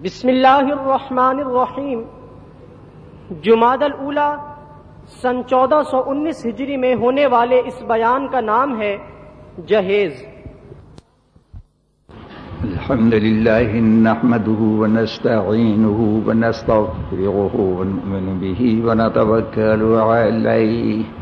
بسم اللہ الرحمن الرحیم۔ جماعت الاولا سن چودہ سو انیس ہجری میں ہونے والے اس بیان کا نام ہے جہیز۔ الحمد لله نحمده ونستعينه ونستغفره ونؤمن به ونتوكل عليه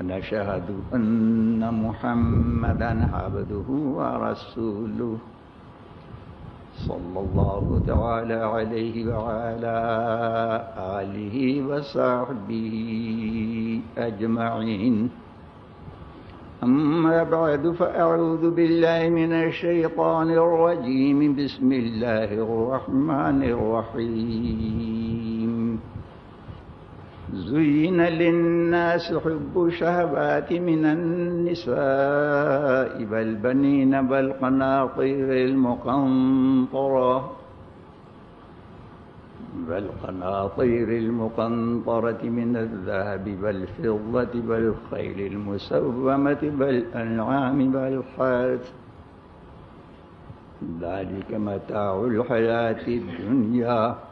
ونشهد أن محمدا عبده ورسوله صلى الله تعالى عليه وعلى آله وصحبه أجمعين. أما بعد، فأعوذ بالله من الشيطان الرجيم. بسم الله الرحمن الرحيم. زين للناس حب شهبات من النساء والبنين والقناطير المقنطرة والقناطير المقنطرة من الذهب والفضة والخيل المسومة والأنعام والحارث ذلك متاع الحياة الدنيا.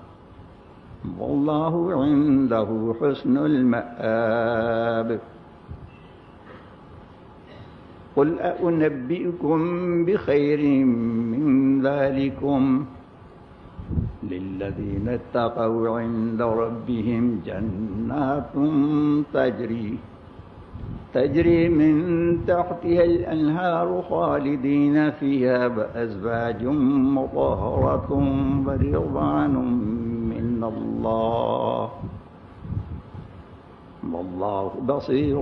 والله عنده حسن المآب. قل أنبئكم بخير من ذلكم. للذين اتقوا عند ربهم جنات تجري تجري من تحتها الأنهار خالدين فيها بأزواج مطهرة ورضوان من الله والله بصير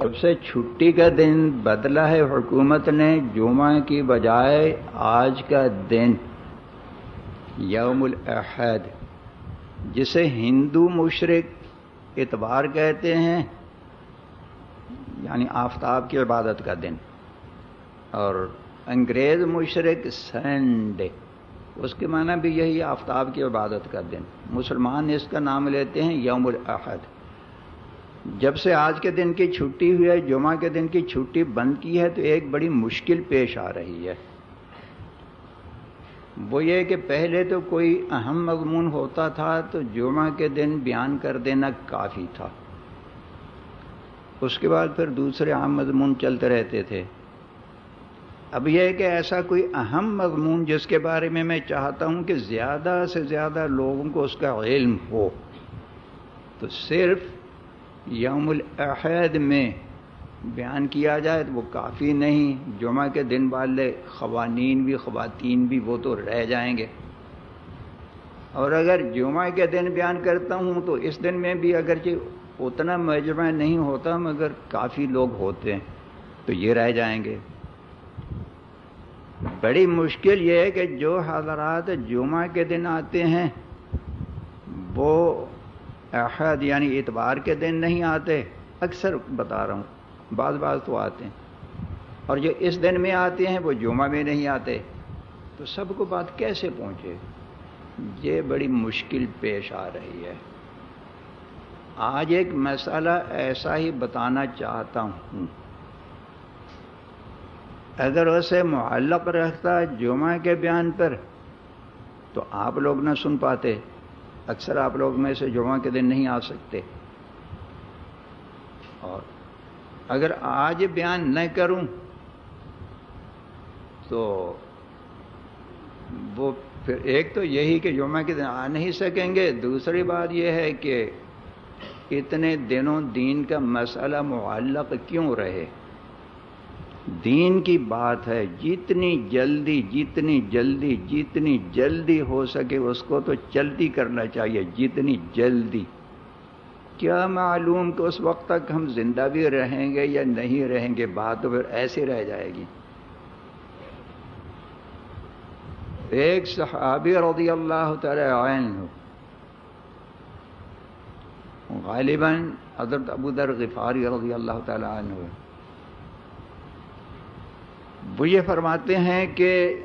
جب سے چھٹی کا دن بدلا ہے حکومت نے جمعہ کی بجائے آج کا دن، یوم الاحد جسے ہندو مشرق اتوار کہتے ہیں یعنی آفتاب کی عبادت کا دن۔ اور انگریز مشرق سنڈے اس کے معنی بھی یہی آفتاب کی عبادت کا دن۔ مسلمان اس کا نام لیتے ہیں یوم الاحد۔ جب سے آج کے دن کی چھٹی ہوئی ہے، جمعہ کے دن کی چھٹی بند کی ہے، تو ایک بڑی مشکل پیش آ رہی ہے۔ وہ یہ کہ پہلے تو کوئی اہم مضمون ہوتا تھا، تو جمعہ کے دن بیان کر دینا کافی تھا۔ اس کے بعد پھر دوسرے عام مضمون چلتے رہتے تھے۔ اب یہ کہ ایسا کوئی اہم مضمون جس کے بارے میں میں چاہتا ہوں کہ زیادہ سے زیادہ لوگوں کو اس کا علم ہو، تو صرف یوم الاحد میں بیان کیا جائے تو وہ کافی نہیں، جمعہ کے دن والے قوانین بھی، خواتین بھی وہ تو رہ جائیں گے۔ اور اگر جمعہ کے دن بیان کرتا ہوں تو اس دن میں بھی اگرچہ اتنا مجمع نہیں ہوتا مگر کافی لوگ ہوتے ہیں، تو یہ رہ جائیں گے۔ بڑی مشکل یہ ہے کہ جو حضرات جمعہ کے دن آتے ہیں، وہ احد یعنی اتوار کے دن نہیں آتے، اکثر بتا رہا ہوں، بعض بعض تو آتے ہیں۔ اور جو اس دن میں آتے ہیں، وہ جمعہ میں نہیں آتے۔ تو سب کو بات کیسے پہنچے؟ یہ بڑی مشکل پیش آ رہی ہے۔ آج ایک مسئلہ ایسا ہی بتانا چاہتا ہوں۔ اگر اسے معلق رکھتا جمعہ کے بیان پر، تو آپ لوگ نہ سن پاتے، اکثر آپ لوگ میں سے جمعہ کے دن نہیں آ سکتے۔ اور اگر آج بیان نہ کروں، تو وہ پھر ایک تو یہی کہ جمعہ کے دن آ نہیں سکیں گے، دوسری بات یہ ہے کہ اتنے دنوں دین کا مسئلہ معلق کیوں رہے؟ دین کی بات ہے، جتنی جلدی جتنی جلدی جتنی جلدی ہو سکے اس کو تو چلتی کرنا چاہیے، جتنی جلدی۔ کیا معلوم کہ اس وقت تک ہم زندہ بھی رہیں گے یا نہیں رہیں گے؟ بات تو پھر ایسے رہ جائے گی۔ ایک صحابی رضی اللہ تعالی عنہ، غالباً حضرت ابو در غفاری رضی اللہ تعالی عنہ۔ وہ یہ فرماتے ہیں کہ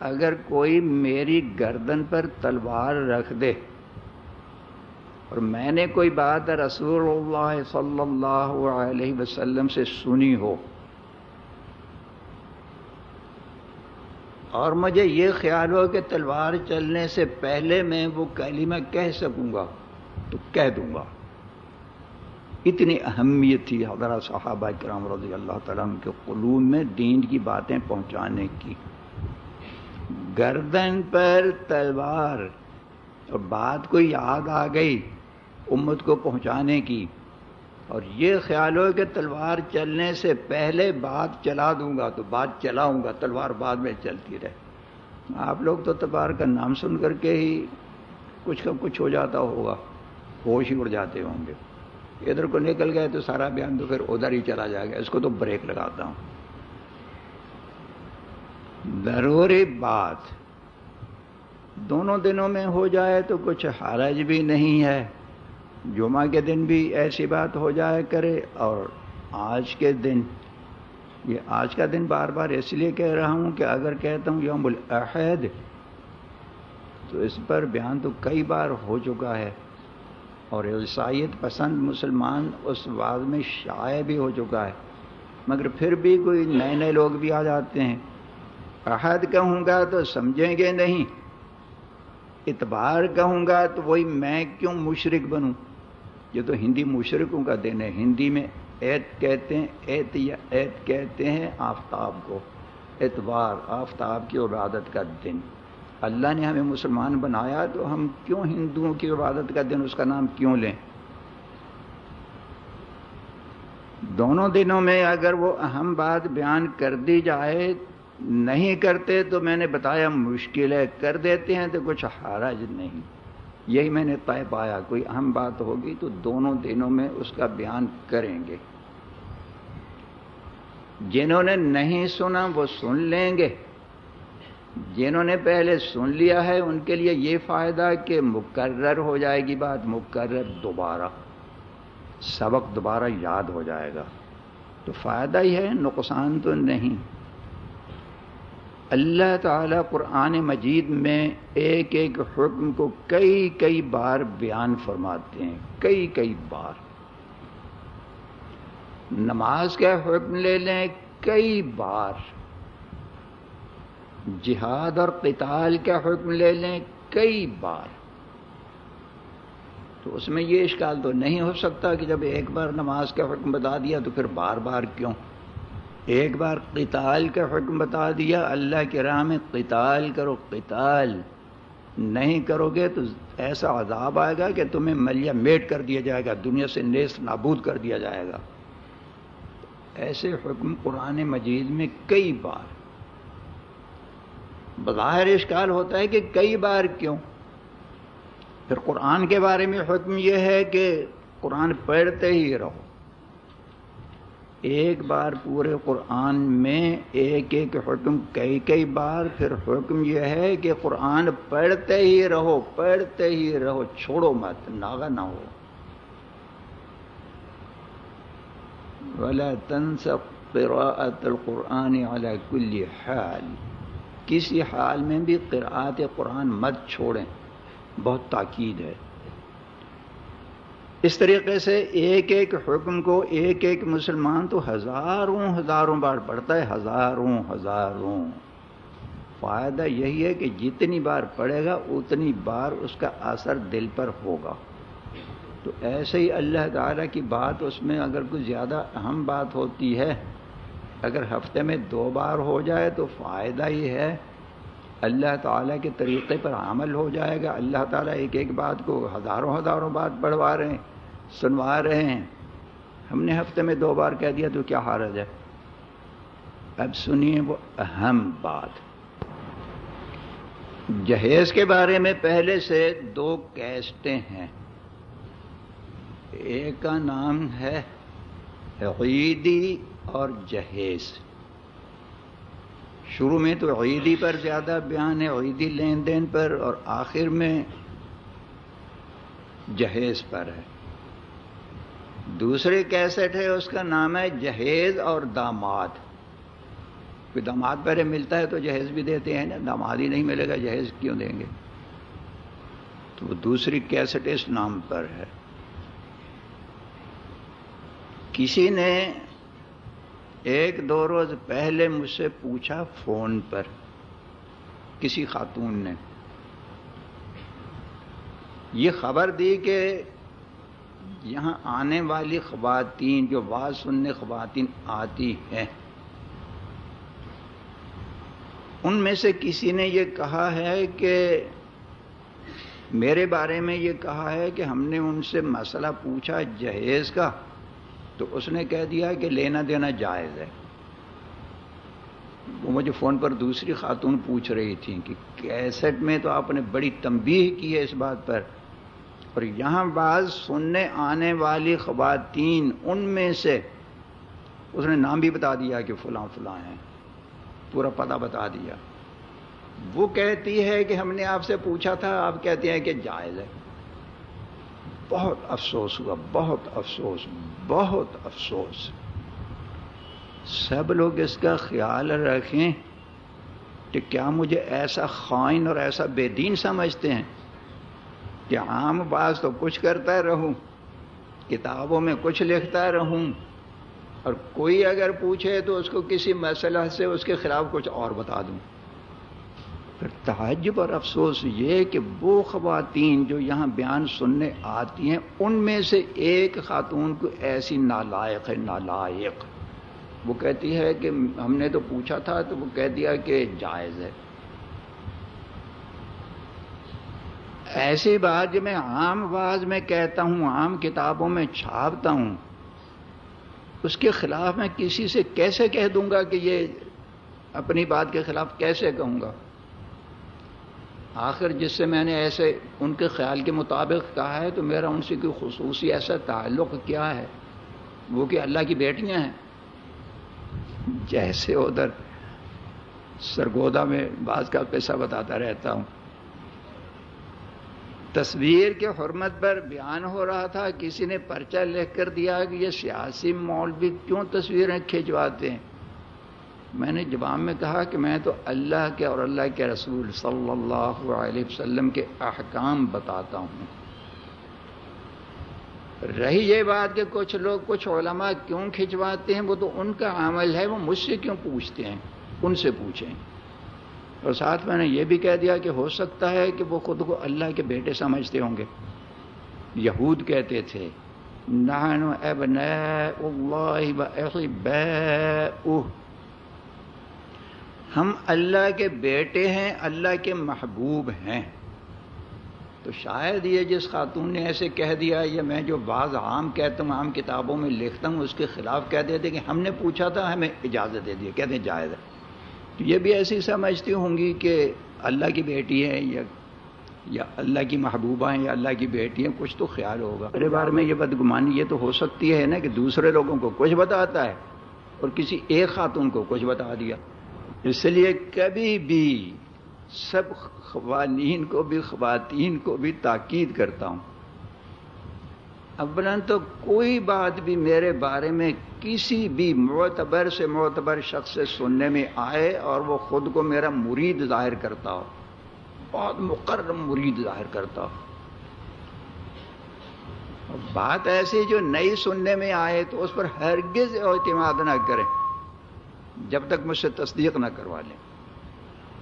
اگر کوئی میری گردن پر تلوار رکھ دے اور میں نے کوئی بات رسول اللہ صلی اللہ علیہ وسلم سے سنی ہو اور مجھے یہ خیال ہو کہ تلوار چلنے سے پہلے میں وہ کلمہ کہہ سکوں گا تو کہہ دوں گا۔ اتنی اہمیت تھی حضرت صحابہ کرام رضی اللہ تعالیٰ کے قلوب میں دین کی باتیں پہنچانے کی۔ گردن پر تلوار اور بات کو یاد آ گئی امت کو پہنچانے کی۔ اور یہ خیال ہو کہ تلوار چلنے سے پہلے بات چلا دوں گا تو بات چلاؤں گا، تلوار بعد میں چلتی رہے۔ آپ لوگ تو تلوار کا نام سن کر کے ہی کچھ کا کچھ ہو جاتا ہوگا، ہوش ہی اڑ جاتے ہوں گے۔ ادھر کو نکل گئے تو سارا بیان تو پھر ادھر ہی چلا جائے گا، اس کو تو بریک لگاتا ہوں۔ ضروری بات، دونوں دنوں میں ہو جائے تو کچھ حرج بھی نہیں ہے۔ جمعہ کے دن بھی ایسی بات ہو جائے کرے اور آج کے دن، یہ آج کا دن بار بار اس لیے کہہ رہا ہوں کہ اگر کہتا ہوں یوم الاحد، تو اس پر بیان تو کئی بار ہو چکا ہے۔ اور عیسائیت پسند مسلمان اس بعد میں شائع بھی ہو چکا ہے۔ مگر پھر بھی کوئی نئے نئے لوگ بھی آ جاتے ہیں۔ احد کہوں گا تو سمجھیں گے نہیں۔ اتبار کہوں گا تو وہی میں کیوں مشرق بنوں؟ یہ تو ہندی مشرقوں کا دن ہے۔ ہندی میں ایت کہتے ہیں، ایت یا ایت کہتے ہیں آفتاب کو۔ اتوار آفتاب کی عبادت کا دن۔ اللہ نے ہمیں مسلمان بنایا تو ہم کیوں ہندوؤں کی عبادت کا دن اس کا نام کیوں لیں؟ دونوں دنوں میں اگر وہ اہم بات بیان کر دی جائے، نہیں کرتے تو میں نے بتایا مشکل ہے، کر دیتے ہیں تو کچھ حرج نہیں۔ یہی میں نے طے پایا، کوئی اہم بات ہوگی تو دونوں دنوں میں اس کا بیان کریں گے۔ جنہوں نے نہیں سنا وہ سن لیں گے۔ جنہوں نے پہلے سن لیا ہے، ان کے لیے یہ فائدہ کہ مقرر ہو جائے گی بات، مقرر دوبارہ، سبق دوبارہ یاد ہو جائے گا۔ تو فائدہ ہی ہے، نقصان تو نہیں۔ اللہ تعالیٰ قرآن مجید میں ایک ایک حکم کو کئی کئی بار بیان فرماتے ہیں، کئی کئی بار۔ نماز کا حکم لے لیں، کئی بار۔ جہاد اور قتال کا حکم لے لیں کئی بار۔ تو اس میں یہ اشکال تو نہیں ہو سکتا کہ جب ایک بار نماز کا حکم بتا دیا تو پھر بار بار کیوں؟ ایک بار قتال کا حکم بتا دیا، اللہ کے راہ میں قتال کرو، قتال نہیں کرو گے تو ایسا عذاب آئے گا کہ تمہیں ملیا میٹ کر دیا جائے گا، دنیا سے نیست نابود کر دیا جائے گا۔ ایسے حکم قرآن مجید میں کئی بار بظاہر اشکال ہوتا ہے کہ کئی بار کیوں؟ پھر قرآن کے بارے میں حکم یہ ہے کہ قرآن پڑھتے ہی رہو۔ ایک بار پورے قرآن میں ایک ایک حکم، کئی کئی بار پھر حکم یہ ہے کہ قرآن پڑھتے ہی رہو، پڑھتے ہی رہو، چھوڑو مت ناغا نہ ہو۔ ولا قراءة القرآن على كل حال۔ کسی حال میں بھی قرآت قرآن مت چھوڑیں۔ بہت تاکید ہے۔ اس طریقے سے ایک ایک حکم کو ایک ایک مسلمان تو ہزاروں ہزاروں بار پڑھتا ہے، ہزاروں ہزاروں۔ فائدہ یہی ہے کہ جتنی بار پڑھے گا، اتنی بار اس کا اثر دل پر ہوگا۔ تو ایسے ہی اللہ تعالیٰ کی بات اس میں اگر کچھ زیادہ اہم بات ہوتی ہے اگر ہفتے میں دو بار ہو جائے تو فائدہ ہی ہے۔ اللہ تعالیٰ کے طریقے پر عمل ہو جائے گا۔ اللہ تعالیٰ ایک ایک بات کو ہزاروں ہزاروں بات پڑھوا رہے ہیں، سنوا رہے ہیں۔ ہم نے ہفتے میں دو بار کہہ دیا تو کیا حارج ہے؟ اب سنیے وہ اہم بات۔ جہیز کے بارے میں پہلے سے دو کیسٹیں ہیں۔ ایک کا نام ہے عیدی اور جہیز۔ شروع میں تو عیدی پر زیادہ بیان ہے، عیدی لین دین پر، اور آخر میں جہیز پر ہے۔ دوسری کیسٹ ہے، اس کا نام ہے جہیز اور داماد۔ کوئی داماد پہلے ملتا ہے تو جہیز بھی دیتے ہیں نا داماد ہی نہیں ملے گا، جہیز کیوں دیں گے؟ تو وہ دوسری کیسٹ اس نام پر ہے۔ کسی نے ایک دو روز پہلے مجھ سے پوچھا فون پر، کسی خاتون نے۔ یہ خبر دی کہ یہاں آنے والی خواتین، جو بات سننے خواتین آتی ہیں، ان میں سے کسی نے یہ کہا ہے کہ، میرے بارے میں یہ کہا ہے کہ ہم نے ان سے مسئلہ پوچھا جہیز کا۔ تو اس نے کہہ دیا کہ لینا دینا جائز ہے۔ وہ مجھے فون پر دوسری خاتون پوچھ رہی تھی کہ کیسٹ میں تو آپ نے بڑی تنبیہ کی ہے اس بات پر۔ اور یہاں بعض سننے آنے والی خواتین ان میں سے اس نے نام بھی بتا دیا کہ فلاں فلاں ہیں۔ پورا پتہ بتا دیا۔ وہ کہتی ہے کہ ہم نے آپ سے پوچھا تھا، آپ کہتے ہیں کہ جائز ہے۔ بہت افسوس ہوا، بہت افسوس بہت افسوس۔ سب لوگ اس کا خیال رکھیں کہ کیا مجھے ایسا خائن اور ایسا بے دین سمجھتے ہیں کہ عام باز تو کچھ کرتا رہوں، کتابوں میں کچھ لکھتا رہوں۔ اور کوئی اگر پوچھے تو اس کو کسی مسئلہ سے اس کے خلاف کچھ اور بتا دوں۔ پھر تعجب اور افسوس یہ کہ وہ خواتین جو یہاں بیان سننے آتی ہیں، ان میں سے ایک خاتون کو ایسی نالائق ہے، نالائق۔ وہ کہتی ہے کہ ہم نے تو پوچھا تھا تو وہ کہہ دیا کہ جائز ہے۔ ایسی بات جو میں عام آواز میں کہتا ہوں، عام کتابوں میں چھاپتا ہوں، اس کے خلاف میں کسی سے کیسے کہہ دوں گا کہ یہ اپنی بات کے خلاف کیسے کہوں گا؟ آخر جس سے میں نے ایسے ان کے خیال کے مطابق کہا ہے، تو میرا ان سے کوئی خصوصی ایسا تعلق کیا ہے؟ وہ کہ اللہ کی بیٹیاں ہیں۔ جیسے ادھر سرگودا میں بعض کا قصہ بتاتا رہتا ہوں۔ تصویر کے حرمت پر بیان ہو رہا تھا، کسی نے پرچہ لکھ کر دیا کہ یہ سیاسی مولوی کیوں تصویریں کھینچواتے ہیں؟ میں نے جواب میں کہا کہ میں تو اللہ کے اور اللہ کے رسول صلی اللہ علیہ وسلم کے احکام بتاتا ہوں۔ رہی یہ بات کہ کچھ لوگ کچھ علماء کیوں کھنچواتے ہیں؟ وہ تو ان کا عمل ہے، وہ مجھ سے کیوں پوچھتے ہیں؟ ان سے پوچھیں۔ اور ساتھ میں نے یہ بھی کہہ دیا کہ ہو سکتا ہے کہ وہ خود کو اللہ کے بیٹے سمجھتے ہوں گے۔ یہود کہتے تھے ہم اللہ کے بیٹے ہیں، اللہ کے محبوب ہیں۔ تو شاید یہ جس خاتون نے ایسے کہہ دیا یا میں جو بعض عام کہتا ہوں، عام کتابوں میں لکھتا ہوں، اس کے خلاف کہہ دیتے کہ ہم نے پوچھا تھا، ہمیں اجازت دے دی، کہتے ہیں جائز ہے۔ تو یہ بھی ایسی سمجھتی ہوں گی کہ اللہ کی بیٹی ہے یا یا اللہ کی محبوبہ ہیں یا اللہ کی بیٹی ہیں، کچھ تو خیال ہوگا۔ میرے بارے میں یہ بدگمانی، یہ تو ہو سکتی ہے نا کہ دوسرے لوگوں کو کچھ بتاتا ہے اور کسی ایک خاتون کو کچھ بتا دیا۔ اس لیے کبھی بھی سب خوانین کو بھی، خواتین کو بھی تاکید کرتا ہوں۔ اولا تو کوئی بات بھی میرے بارے میں کسی بھی معتبر سے معتبر شخص سے سننے میں آئے اور وہ خود کو میرا مرید ظاہر کرتا ہو، بہت مقرر مرید ظاہر کرتا ہو۔ بات ایسی جو نئی سننے میں آئے تو اس پر ہرگز اعتماد نہ کریں۔ جب تک مجھ سے تصدیق نہ کروا لیں۔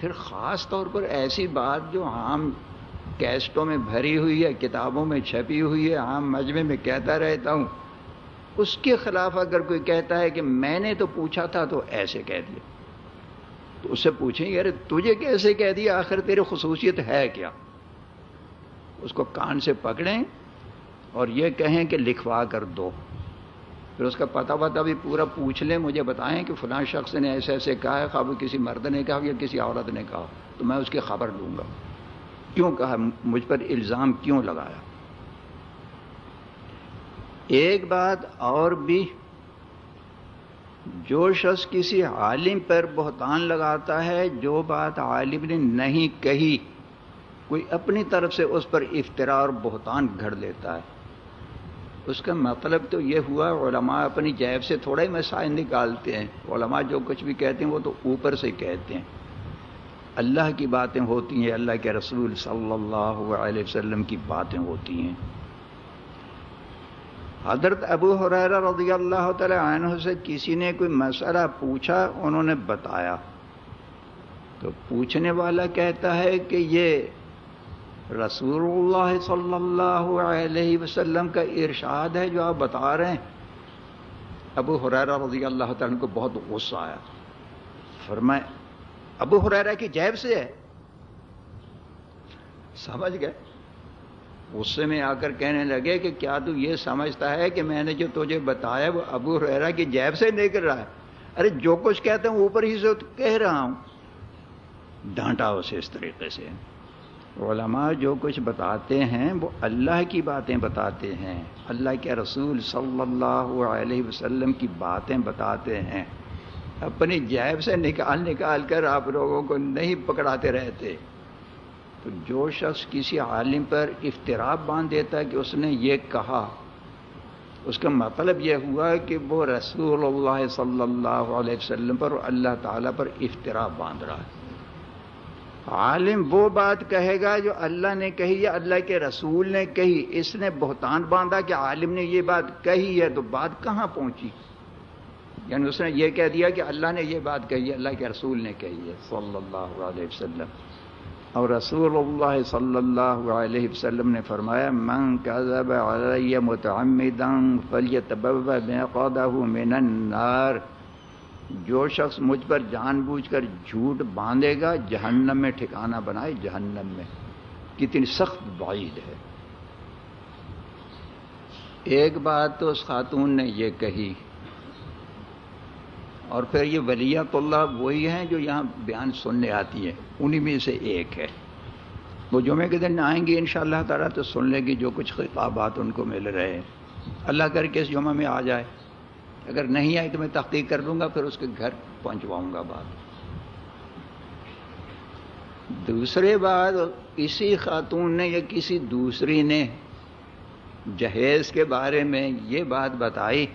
پھر خاص طور پر ایسی بات جو عام کیسٹوں میں بھری ہوئی ہے، کتابوں میں چھپی ہوئی ہے، عام مجمع میں کہتا رہتا ہوں، اس کے خلاف اگر کوئی کہتا ہے کہ میں نے تو پوچھا تھا تو ایسے کہہ دیا۔ تو اس سے پوچھیں گے ارے تجھے کیسے کہہ دیا؟ آخر تیری خصوصیت ہے کیا؟ اس کو کان سے پکڑیں اور یہ کہیں کہ لکھوا کر دو۔ پھر اس کا پتہ پتہ بھی پورا پوچھ لیں، مجھے بتائیں کہ فلاں شخص نے ایسے ایسے کہا ہے، خواب کسی مرد نے کہا یا کسی عورت نے کہا، تو میں اس کی خبر دوں گا۔ کیوں کہا؟ مجھ پر الزام کیوں لگایا؟ ایک بات اور بھی، جو شخص کسی عالم پر بہتان لگاتا ہے، جو بات عالم نے نہیں کہی، کوئی اپنی طرف سے اس پر افطرا اور بہتان گھڑ دیتا ہے۔ اس کا مطلب تو یہ ہوا علماء اپنی جیب سے تھوڑا ہی مسائل نکالتے ہیں۔ علماء جو کچھ بھی کہتے ہیں وہ تو اوپر سے کہتے ہیں۔ اللہ کی باتیں ہوتی ہیں، اللہ کے رسول صلی اللہ علیہ وسلم کی باتیں ہوتی ہیں۔ حضرت ابو حریر رضی اللہ تعالی عنہ سے کسی نے کوئی مسئلہ پوچھا، انہوں نے بتایا۔ تو پوچھنے والا کہتا ہے کہ یہ رسول اللہ صلی اللہ علیہ وسلم کا ارشاد ہے جو آپ بتا رہے ہیں۔ ابو حریر رضی اللہ تعالیٰ کو بہت غصہ آیا۔ فرمائے، ابو حریرہ کی جیب سے ہے۔ سمجھ گئے؟ غصے میں آ کر کہنے لگے کہ کیا تو یہ سمجھتا ہے کہ میں نے جو تجھے بتایا وہ ابو حریرہ کی جیب سے نکل رہا ہے۔ ارے، جو کچھ کہتے ہیں اوپر ہی سے کہہ رہا ہوں۔ ڈانٹا اسے اس طریقے سے۔ علماء جو کچھ بتاتے ہیں وہ اللہ کی باتیں بتاتے ہیں۔ اللہ کے رسول صلی اللہ علیہ وسلم کی باتیں بتاتے ہیں۔ اپنی جیب سے نکال نکال کر آپ لوگوں کو نہیں پکڑاتے رہتے۔ تو جو شخص کسی عالم پر افطراب باندھ دیتا ہے کہ اس نے یہ کہا، اس کا مطلب یہ ہوا کہ وہ رسول اللہ صلی اللہ علیہ وسلم پر اور اللہ تعالیٰ پر افطراب باندھ رہا ہے۔ عالم وہ بات کہے گا جو اللہ نے کہی یا اللہ کے رسول نے کہی۔ اس نے بہتان باندھا کہ عالم نے یہ بات کہی ہے تو بات کہاں پہنچی؟ یعنی اس نے یہ کہہ دیا کہ اللہ نے یہ بات کہی ہے، اللہ کے رسول نے کہی ہے، صلی اللہ علیہ وسلم۔ اور رسول اللہ صلی اللہ علیہ وسلم نے فرمایا، من کذب علی متعمدا فلیتبوأ مقعده من النار جو شخص مجھ پر جان بوجھ کر جھوٹ باندھے گا، جہنم میں ٹھکانہ بنائے، جہنم میں۔ کتنی سخت بعید ہے۔ ایک بات تو اس خاتون نے یہ کہی، اور پھر یہ ولیت اللہ وہی ہیں جو یہاں بیان سننے آتی ہے انہی میں سے ایک ہے۔ وہ جمعے کے دن آئیں گے ان شاء اللہ تعالیٰ تو سن لیں گی جو کچھ خطابات ان کو مل رہے ہیں۔ اللہ کر کے اس جمعہ میں آ جائے۔ اگر نہیں آئے تو میں تحقیق کر لوں گا، پھر اس کے گھر پہنچواؤں گا بات دوسرے بات کسی خاتون نے یا کسی دوسری نے جہیز کے بارے میں یہ بات بتائی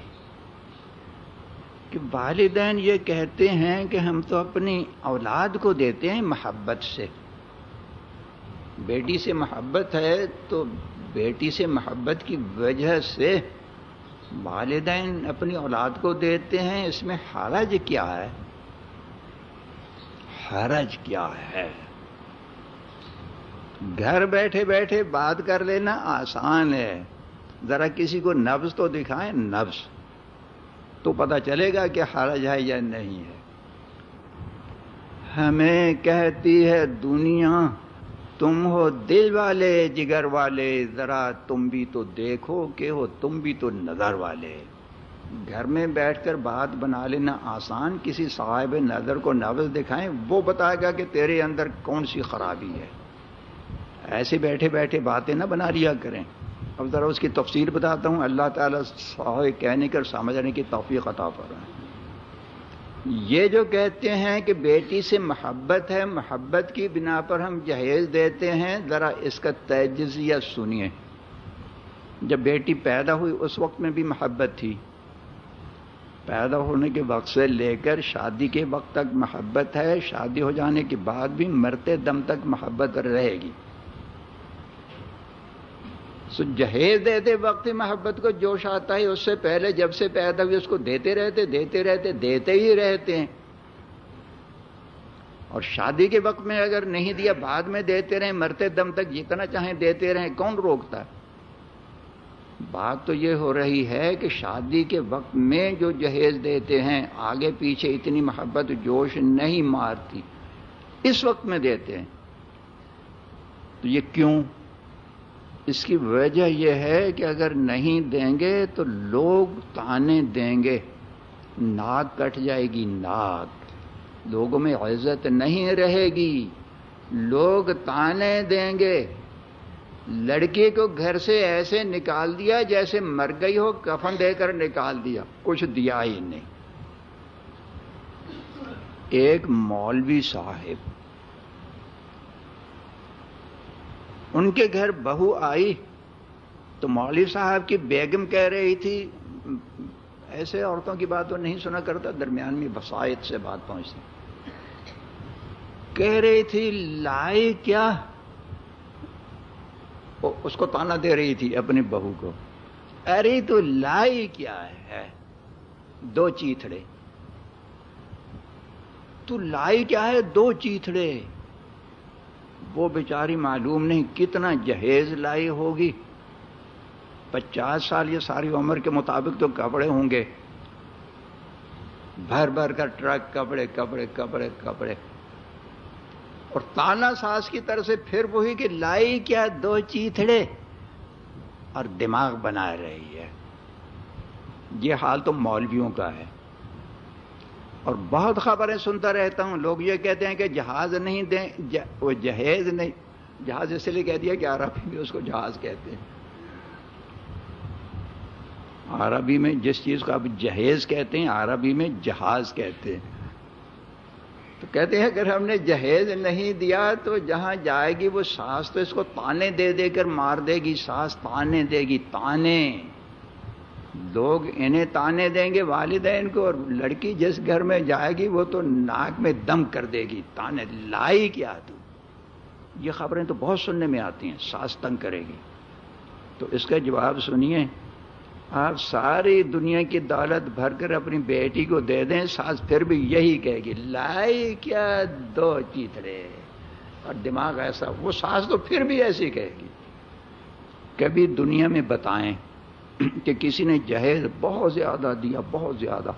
کہ والدین یہ کہتے ہیں کہ ہم تو اپنی اولاد کو دیتے ہیں محبت سے۔ بیٹی سے محبت ہے تو بیٹی سے محبت کی وجہ سے والدین اپنی اولاد کو دیتے ہیں، اس میں حرج کیا ہے؟ حرج کیا ہے؟ گھر بیٹھے بیٹھے بات کر لینا آسان ہے۔ ذرا کسی کو نبز تو دکھائیں نبز تو پتا چلے گا کہ حرج ہے یا نہیں ہے۔ ہمیں کہتی ہے دنیا تم ہو دل والے، جگر والے، ذرا تم بھی تو دیکھو کہ ہو تم بھی تو نظر والے۔ گھر میں بیٹھ کر بات بنا لینا آسان، کسی صاحب نظر کو نوز دکھائیں، وہ بتائے گا کہ تیرے اندر کون سی خرابی ہے۔ ایسے بیٹھے بیٹھے باتیں نہ بنا لیا کریں۔ اب ذرا اس کی تفصیل بتاتا ہوں۔ اللہ تعالیٰ صاحب کہنے کر سمجھنے کی توفیق عطا پر یہ جو کہتے ہیں کہ بیٹی سے محبت ہے، محبت کی بنا پر ہم جہیز دیتے ہیں، ذرا اس کا تجزیہ سنیے۔ جب بیٹی پیدا ہوئی، اس وقت میں بھی محبت تھی۔ پیدا ہونے کے وقت سے لے کر شادی کے وقت تک محبت ہے، شادی ہو جانے کے بعد بھی مرتے دم تک محبت رہے گی۔ جہیز دیتے وقت محبت کو جوش آتا ہے، اس سے پہلے جب سے پیدا ہوئی اس کو دیتے رہتے دیتے رہتے، دیتے ہی رہتے ہیں۔ اور شادی کے وقت میں اگر نہیں دیا، بعد میں دیتے رہیں، مرتے دم تک جتنا چاہیں دیتے رہیں، کون روکتا؟ ہے بات تو یہ ہو رہی ہے کہ شادی کے وقت میں جو جہیز دیتے ہیں، آگے پیچھے اتنی محبت جوش نہیں مارتی۔ اس وقت میں دیتے ہیں۔ تو یہ کیوں؟ اس کی وجہ یہ ہے کہ اگر نہیں دیں گے تو لوگ تانے دیں گے۔ ناک کٹ جائے گی، ناک۔ لوگوں میں عزت نہیں رہے گی۔ لوگ تانے دیں گے۔ لڑکے کو گھر سے ایسے نکال دیا جیسے مر گئی ہو، کفن دے کر نکال دیا۔ کچھ دیا ہی نہیں۔ ایک مولوی صاحب ان کے گھر بہو آئی تو مولوی صاحب کی بیگم کہہ رہی تھی، ایسے عورتوں کی بات تو نہیں سنا کرتا، درمیان میں بسائت سے بات پہنچتی۔ کہہ رہی تھی لائی کیا؟ اس کو تانا دے رہی تھی اپنی بہو کو۔ ارے تو لائی کیا ہے؟ دو چیتڑے تو لائی کیا ہے؟ دو چیتڑے وہ بیچاری معلوم نہیں کتنا جہیز لائی ہوگی۔ پچاس سال یہ ساری عمر کے مطابق تو کپڑے ہوں گے۔ بھر بھر کر ٹرک، کپڑے کپڑے کپڑے کپڑے۔ اور تانا ساس کی طرف سے پھر وہی کہ لائی کیا دو چیتڑے اور دماغ بنا رہی ہے۔ یہ حال تو مولویوں کا ہے۔ اور بہت خبریں سنتا رہتا ہوں۔ لوگ یہ کہتے ہیں کہ جہاز نہیں دیں وہ جہیز نہیں۔ جہاز اس لیے کہہ دیا کہ عربی میں اس کو جہاز کہتے ہیں۔ عربی میں جس چیز کو آپ جہیز کہتے ہیں، عربی میں جہاز کہتے ہیں۔ تو کہتے ہیں اگر ہم نے جہیز نہیں دیا تو جہاں جائے گی وہ سانس تو اس کو تانے دے دے کر مار دے گی، سانس تانے دے گی، تانے۔ لوگ انہیں تانے دیں گے والدین کو، اور لڑکی جس گھر میں جائے گی، وہ تو ناک میں دم کر دے گی۔ تانے لائی کیا تو؟ یہ خبریں تو بہت سننے میں آتی ہیں سانس تنگ کرے گی۔ تو اس کا جواب سنیے، آپ ساری دنیا کی دولت بھر کر اپنی بیٹی کو دے دیں ساس پھر بھی یہی کہے گی، لائی کیا دو چیتڑے اور دماغ ایسا، وہ ساس تو پھر بھی ایسی کہے گی۔ کبھی دنیا میں بتائیں۔ کہ کسی نے جہیز بہت زیادہ دیا، بہت زیادہ۔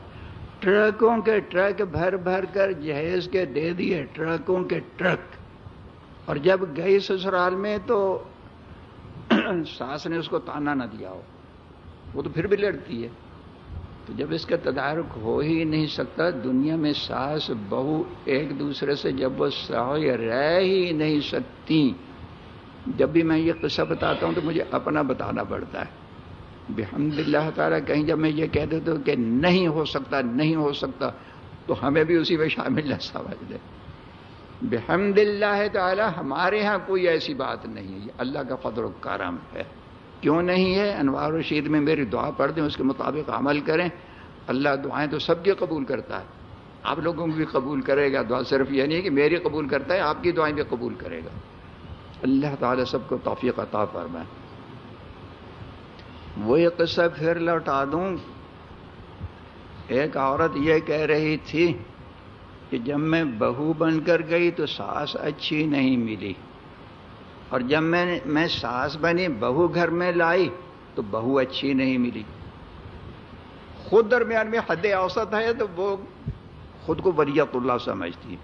ٹرکوں کے ٹرک بھر بھر کر جہیز کے دے دیے، ٹرکوں کے ٹرک۔ اور جب گئی سسرال میں تو ساس نے اس کو تانا نہ دیا ہو۔ وہ تو پھر بھی لڑتی ہے۔ تو جب اس کا تدارک ہو ہی نہیں سکتا، دنیا میں ساس بہو ایک دوسرے سے جب وہ سہو رہ ہی نہیں سکتی۔ جب بھی میں یہ قصہ بتاتا ہوں تو مجھے اپنا بتانا پڑتا ہے۔ بحمد اللہ تعالیٰ، کہیں جب میں یہ کہہ دیتا ہوں کہ نہیں ہو سکتا، نہیں ہو سکتا، تو ہمیں بھی اسی میں شامل سمجھ دے بحمد اللہ تعالیٰ، ہمارے ہاں کوئی ایسی بات نہیں ہے۔ اللہ کا فضل و کرم ہے۔ کیوں نہیں ہے؟ انوار رشید میں میری دعا پڑھ دیں، اس کے مطابق عمل کریں۔ اللہ دعائیں تو سب کی قبول کرتا ہے۔ آپ لوگوں کو بھی قبول کرے گا۔ دعا صرف یہ نہیں ہے کہ میری قبول کرتا ہے، آپ کی دعائیں بھی قبول کرے گا۔ اللہ تعالیٰ سب کو توفیق عطا فرمائے۔ وہی قصہ پھر لوٹا دوں۔ ایک عورت یہ کہہ رہی تھی کہ جب میں بہو بن کر گئی تو ساس اچھی نہیں ملی۔ اور جب میں میں ساس بنی، بہو گھر میں لائی تو بہو اچھی نہیں ملی۔ خود درمیان میں حد اوسط ہے تو وہ خود کو ولیت اللہ سمجھتی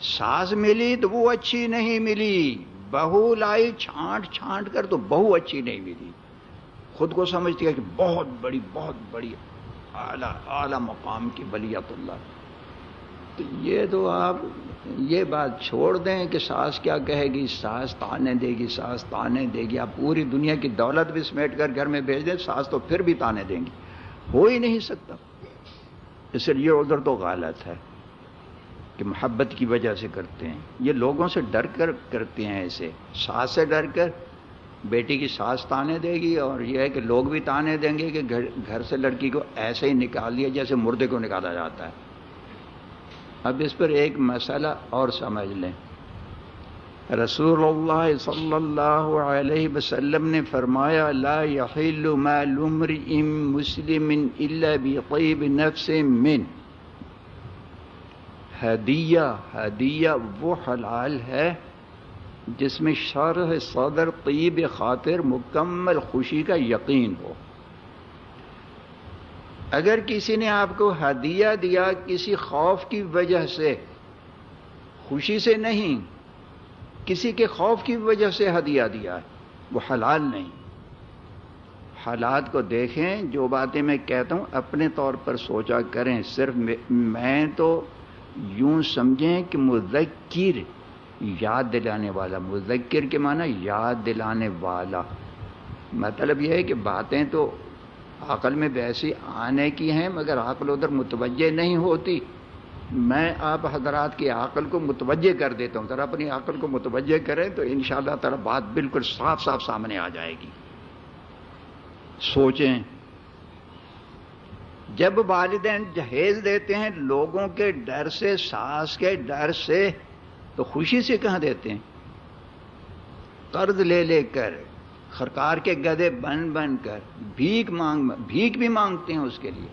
ساس ملی تو وہ اچھی نہیں ملی۔ بہو لائی، چھانٹ چھانٹ کر تو بہو اچھی نہیں ملی۔ خود کو سمجھتی ہے کہ بہت بڑی بہت بڑی اعلی اعلی مقام کی ولیت اللہ۔ تو یہ تو آپ یہ بات چھوڑ دیں کہ ساس کیا کہے گی؟ ساس تانے دے گی، ساس تانے دے گی۔ آپ پوری دنیا کی دولت بھی سمیٹ کر گھر میں بھیج دیں، ساس تو پھر بھی تانے دیں گی۔ ہو ہی نہیں سکتا۔ اس لیے ادھر تو غالت ہے کہ محبت کی وجہ سے کرتے ہیں۔ یہ لوگوں سے ڈر کر کرتے ہیں ایسے ساس سے ڈر کر بیٹی کی ساس تانے دے گی اور یہ ہے کہ لوگ بھی تانے دیں گے کہ گھر سے لڑکی کو ایسے ہی نکال دیا جیسے مردے کو نکالا جاتا ہے۔ اب اس پر ایک مسئلہ اور سمجھ لیں۔ رسول اللہ صلی اللہ علیہ وسلم نے فرمایا، لا يحل مال امرئ مسلم الا بطيب نفس من۔ ہدیہ ہدیہ وہ حلال ہے جس میں شرح صدر طیب خاطر مکمل خوشی کا یقین ہو۔ اگر کسی نے آپ کو ہدیہ دیا کسی خوف کی وجہ سے، خوشی سے نہیں، کسی کے خوف کی وجہ سے ہدیہ دیا وہ حلال نہیں۔ حالات کو دیکھیں، جو باتیں میں کہتا ہوں، اپنے طور پر سوچا کریں۔ صرف میں تو یوں سمجھیں کہ مذکر یاد دلانے والا، مذکر کے معنی یاد دلانے والا۔ مطلب یہ ہے کہ باتیں تو عقل میں ویسی آنے کی ہیں، مگر عقل ادھر متوجہ نہیں ہوتی۔ میں آپ حضرات کی عقل کو متوجہ کر دیتا ہوں۔ ذرا اپنی عقل کو متوجہ کریں تو ان شاء اللہ تعالی بات بالکل صاف صاف سامنے آ جائے گی۔ سوچیں۔ جب والدین جہیز دیتے ہیں، لوگوں کے ڈر سے، ساس کے ڈر سے تو خوشی سے کہاں دیتے ہیں۔ قرض لے لے کر، خرکار کے گدے بن بن کر، بھیک مانگ، بھیک بھی مانگتے ہیں اس کے لیے۔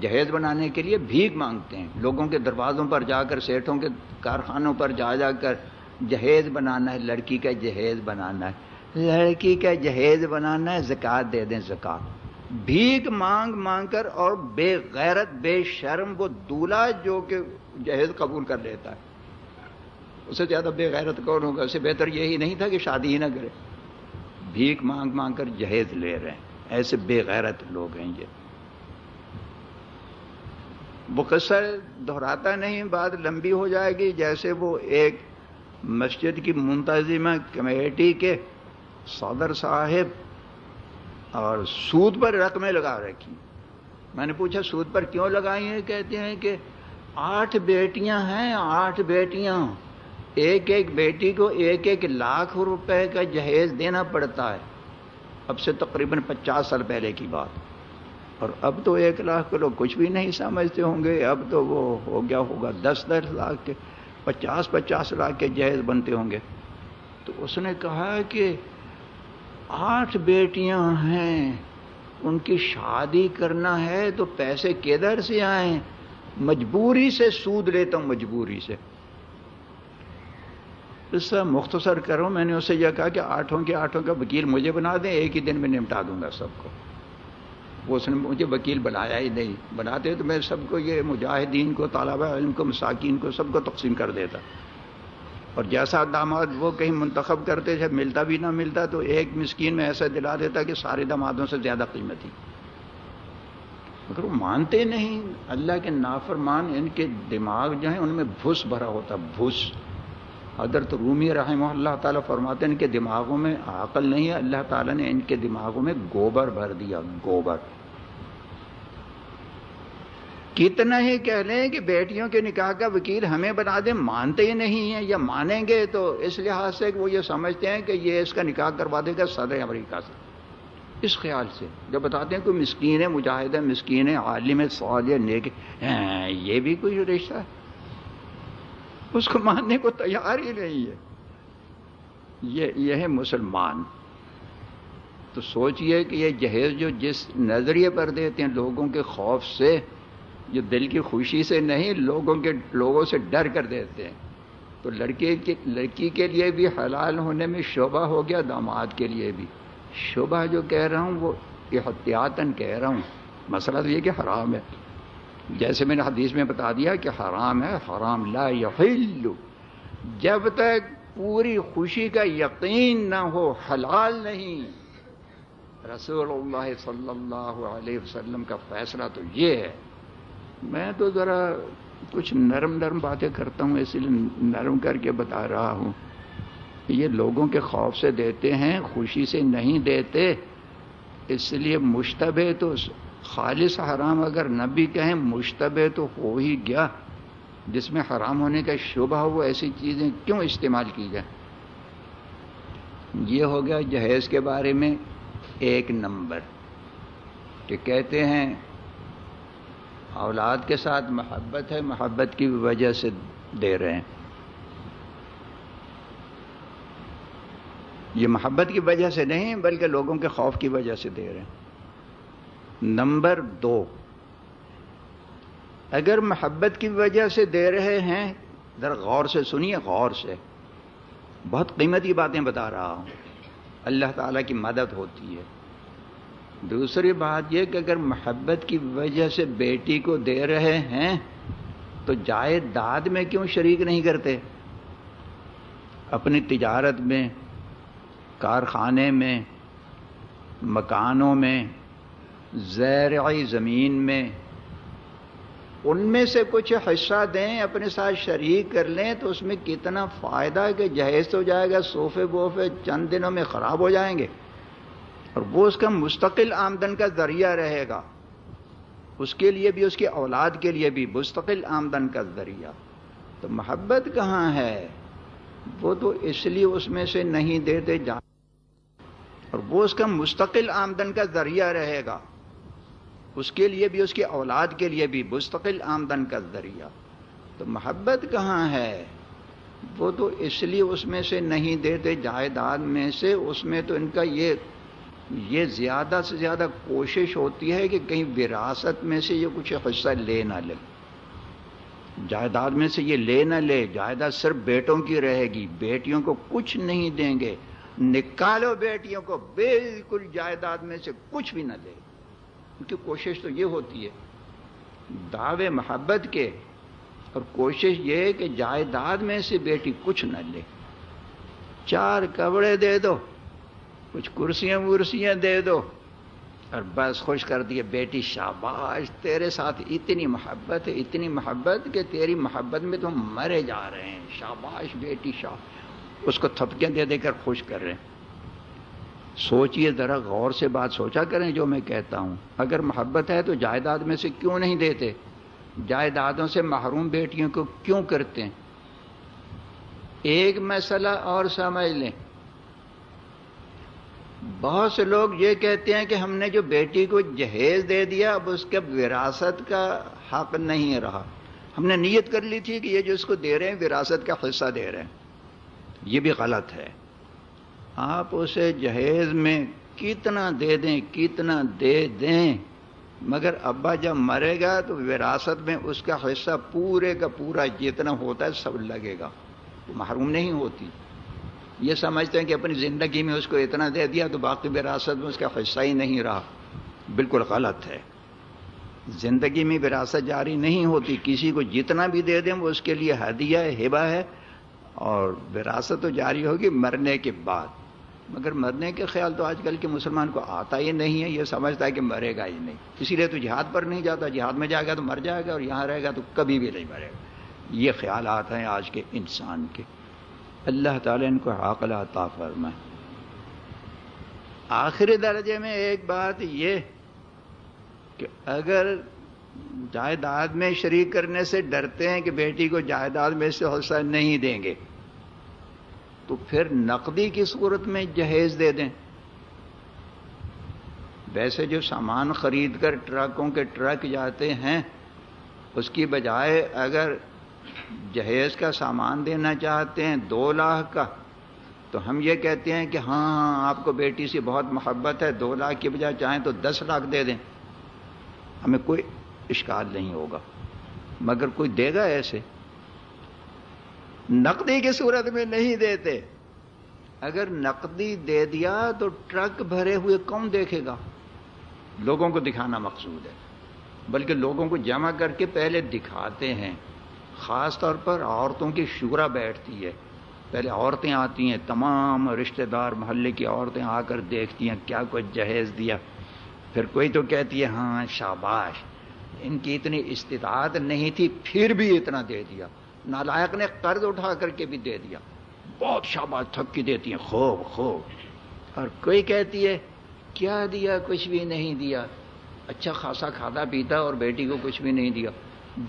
جہیز بنانے کے لیے بھیک مانگتے ہیں۔ لوگوں کے دروازوں پر جا کر سیٹوں کے کارخانوں پر جا جا کر جہیز بنانا ہے، لڑکی کا جہیز بنانا ہے۔ لڑکی کا جہیز بنانا ہے زکات دے دیں زکات بھیک مانگ مانگ کر اور بے غیرت، بے شرم وہ دولہا جو کہ جہیز قبول کر لیتا ہے۔ اسے زیادہ بے غیرت کون ہوگا؟ اسے بہتر یہی نہیں تھا کہ شادی ہی نہ کرے۔ بھیک مانگ مانگ کر جہیز لے رہے ہیں۔ ایسے بے غیرت لوگ ہیں یہ۔ وہ قصہ دہراتا نہیں، بات لمبی ہو جائے گی۔ جیسے وہ ایک مسجد کی منتظمہ کمیٹی کے صدر صاحب اور سود پر رقمیں لگا رکھی۔ میں نے پوچھا، سود پر کیوں لگائی ہیں؟ کہتے ہیں کہ آٹھ بیٹیاں ہیں، آٹھ بیٹیاں۔ ایک ایک بیٹی کو ایک ایک لاکھ روپے کا جہیز دینا پڑتا ہے۔ اب سے تقریباً پچاس سال پہلے کی بات۔ اور اب تو ایک لاکھ کو لوگ کچھ بھی نہیں سمجھتے ہوں گے۔ اب تو وہ ہو گیا ہوگا دس دس لاکھ کے، پچاس پچاس لاکھ کے جہیز بنتے ہوں گے۔ تو اس نے کہا کہ آٹھ بیٹیاں ہیں، ان کی شادی کرنا ہے تو پیسے کدھر سے آئیں؟ مجبوری سے سود لیتا ہوں، مجبوری سے۔ اس مختصر کروں، میں نے اسے یہ کہا کہ آٹھوں کے آٹھوں کا وکیل مجھے بنا دیں، ایک ہی دن میں نمٹا دوں گا سب کو۔ وہ اس نے مجھے وکیل بنایا ہی نہیں۔ بناتے تو میں سب کو یہ مجاہدین کو طالبہ علم کو، مساکین کو سب کو تقسیم کر دیتا۔ اور جیسا داماد وہ کہیں منتخب کرتے جب ملتا بھی نہ ملتا، تو ایک مسکین میں ایسا دلا دیتا کہ سارے دامادوں سے زیادہ قیمت ہی مگر وہ مانتے نہیں۔ اللہ کے نافرمان ان کے دماغ جو ہیں، ان میں بھس بھرا ہوتا بھس حضرت رومی رحمہ اللہ تعالیٰ فرماتے ہیں ان کے دماغوں میں عقل نہیں ہے، اللہ تعالیٰ نے ان کے دماغوں میں گوبر بھر دیا، گوبر۔ کتنا ہی کہہ لیں کہ بیٹیوں کے نکاح کا وکیل ہمیں بنا دیں، مانتے ہی نہیں ہیں یا مانیں گے تو اس لحاظ سے وہ یہ سمجھتے ہیں کہ یہ اس کا نکاح کروا دے گا صدر امریکہ سے۔ اس خیال سے جب بتاتے ہیں کوئی مسکین ہے، مجاہد ہے، مسکین ہے، عالم ہے، سوال ہے، نیک ہاں، یہ بھی کوئی رشتہ ہے۔ اس کو ماننے کو تیار ہی نہیں ہے۔ یہ یہ ہے مسلمان۔ تو سوچئے کہ یہ جہیز جو جس نظریے پر دیتے ہیں لوگوں کے خوف سے، جو دل کی خوشی سے نہیں، لوگوں کے، لوگوں سے ڈر کر دیتے ہیں۔ تو لڑکے کے، لڑکی کے لیے بھی حلال ہونے میں شعبہ ہو گیا، داماد کے لیے بھی۔ شعبہ جو کہہ رہا ہوں، وہ احتیاطاً کہہ رہا ہوں۔ مسئلہ تو یہ کہ حرام ہے۔ جیسے میں نے حدیث میں بتا دیا کہ حرام ہے، حرام لا یحل۔ جب تک پوری خوشی کا یقین نہ ہو، حلال نہیں۔ رسول اللہ صلی اللہ علیہ وسلم کا فیصلہ تو یہ ہے۔ میں تو ذرا کچھ نرم نرم باتیں کرتا ہوں، اس لیے نرم کر کے بتا رہا ہوں۔ یہ لوگوں کے خوف سے دیتے ہیں، خوشی سے نہیں دیتے، اس لیے مشتبہ تو خالص حرام اگر نہ بھی کہیں مشتبہ تو ہو ہی گیا۔ جس میں حرام ہونے کا شبہ ہو ایسی چیزیں کیوں استعمال کی جائیں یہ ہو گیا جہیز کے بارے میں ایک نمبر۔ کہ کہتے ہیں اولاد کے ساتھ محبت ہے، محبت کی وجہ سے دے رہے ہیں۔ یہ محبت کی وجہ سے نہیں، بلکہ لوگوں کے خوف کی وجہ سے دے رہے ہیں۔ نمبر دو۔ اگر محبت کی وجہ سے دے رہے ہیں، ذرا غور سے سنیے، غور سے۔ بہت قیمتی باتیں بتا رہا ہوں۔ اللہ تعالیٰ کی مدد ہوتی ہے۔ دوسری بات یہ کہ اگر محبت کی وجہ سے بیٹی کو دے رہے ہیں، تو جائے داد میں کیوں شریک نہیں کرتے؟ اپنی تجارت میں، کارخانے میں، مکانوں میں زیرعی زمین میں۔ ان میں سے کچھ حصہ دیں، اپنے ساتھ شریک کر لیں، تو اس میں کتنا فائدہ کہ جہیز ہو جائے گا، صوفے بوفے چند دنوں میں خراب ہو جائیں گے۔ اور وہ اس کا مستقل آمدن کا ذریعہ رہے گا۔ اس کے لیے بھی، اس کی اولاد کے لیے بھی مستقل آمدن کا ذریعہ۔ تو محبت کہاں ہے؟ وہ تو اس لیے اس میں سے نہیں دیتے جا اور وہ اس کا مستقل آمدن کا ذریعہ رہے گا۔ اس کے لیے بھی، اس کی اولاد کے لیے بھی مستقل آمدن کا ذریعہ۔ تو محبت کہاں ہے؟ وہ تو اس لیے اس میں سے نہیں دیتے، جائیداد میں سے اس میں تو ان کا یہ یہ زیادہ سے زیادہ کوشش ہوتی ہے کہ کہیں وراثت میں سے یہ کچھ حصہ لے نہ لے۔ جائیداد میں سے یہ لے نہ لے، جائیداد صرف بیٹوں کی رہے گی۔ بیٹیوں کو کچھ نہیں دیں گے۔ نکالو بیٹیوں کو، بالکل جائیداد میں سے کچھ بھی نہ لے۔ ان کی کوشش تو یہ ہوتی ہے، دعوے محبت کے، اور کوشش یہ ہے کہ جائیداد میں سے بیٹی کچھ نہ لے۔ چار کپڑے دے دو، کچھ کرسیاں ورسیاں دے دو۔ اور بس خوش کر دیے، بیٹی شاباش، تیرے ساتھ اتنی محبت ہے اتنی محبت کہ تیری محبت میں تو ہم مرے جا رہے ہیں۔ شاباش، بیٹی شاہ اس کو تھپکیں دے دے کر خوش کر رہے ہیں۔ سوچئے ذرا غور سے بات سوچا کریں جو میں کہتا ہوں۔ اگر محبت ہے تو جائیداد میں سے کیوں نہیں دیتے؟ جائیدادوں سے محروم بیٹیوں کو کیوں کرتے ہیں؟ ایک مسئلہ اور سمجھ لیں۔ بہت سے لوگ یہ کہتے ہیں کہ ہم نے جو بیٹی کو جہیز دے دیا، اب اس کے وراثت کا حق نہیں رہا۔ ہم نے نیت کر لی تھی کہ یہ جو اس کو دے رہے ہیں، وراثت کا حصہ دے رہے ہیں۔ یہ بھی غلط ہے۔ آپ اسے جہیز میں کتنا دے دیں، کتنا دے دیں۔ مگر ابا جب مرے گا تو وراثت میں اس کا حصہ پورے کا پورا جتنا ہوتا ہے سب لگے گا۔ محروم نہیں ہوتی۔ یہ سمجھتے ہیں کہ اپنی زندگی میں اس کو اتنا دے دیا تو باقی وراثت میں اس کا حصہ ہی نہیں رہا۔ بالکل غلط ہے۔ زندگی میں وراثت جاری نہیں ہوتی۔ کسی کو جتنا بھی دے دیں وہ اس کے لیے ہدیہ ہے ہبا ہے اور وراثت تو جاری ہوگی مرنے کے بعد۔ مگر مرنے کے خیال تو آج کل کے مسلمان کو آتا ہی نہیں ہے، یہ سمجھتا ہے کہ مرے گا ہی نہیں۔ اسی لیے تو جہاد پر نہیں جاتا، جہاد میں جائے گا تو مر جائے گا اور یہاں رہے گا تو کبھی بھی نہیں مرے گا۔ یہ خیالات ہیں آج کے انسان کے۔ اللہ تعالیٰ ان کو عقل عطا فرمائے۔ آخری درجے میں ایک بات یہ کہ اگر جائیداد میں شریک کرنے سے ڈرتے ہیں کہ بیٹی کو جائیداد میں سے حصہ نہیں دیں گے تو پھر نقدی کی صورت میں جہیز دے دیں۔ ویسے جو سامان خرید کر ٹرکوں کے ٹرک جاتے ہیں، اس کی بجائے اگر جہیز کا سامان دینا چاہتے ہیں دو لاکھ کا، تو ہم یہ کہتے ہیں کہ ہاں ہاں آپ کو بیٹی سے بہت محبت ہے، دو لاکھ کی بجائے چاہیں تو دس لاکھ دے دیں۔ ہمیں کوئی اشکال نہیں ہوگا۔ مگر کوئی دے گا ایسے؟ نقدی کی صورت میں نہیں دیتے۔ اگر نقدی دے دیا تو ٹرک بھرے ہوئے کون دیکھے گا؟ لوگوں کو دکھانا مقصود ہے۔ بلکہ لوگوں کو جمع کر کے پہلے دکھاتے ہیں۔ خاص طور پر عورتوں کی شورا بیٹھتی ہے۔ پہلے عورتیں آتی ہیں، تمام رشتہ دار محلے کی عورتیں آ کر دیکھتی ہیں، کیا کچھ جہیز دیا۔ پھر کوئی تو کہتی ہے ہاں شاباش، ان کی اتنی استطاعت نہیں تھی، پھر بھی اتنا دے دیا۔ نالائق نے قرض اٹھا کر کے بھی دے دیا۔ بہت شاباش تھک کی دیتی ہیں۔ خوب خوب۔ اور کوئی کہتی ہے، کیا دیا؟ کچھ بھی نہیں دیا۔ اچھا خاصا کھاتا پیتا اور بیٹی کو کچھ بھی نہیں دیا۔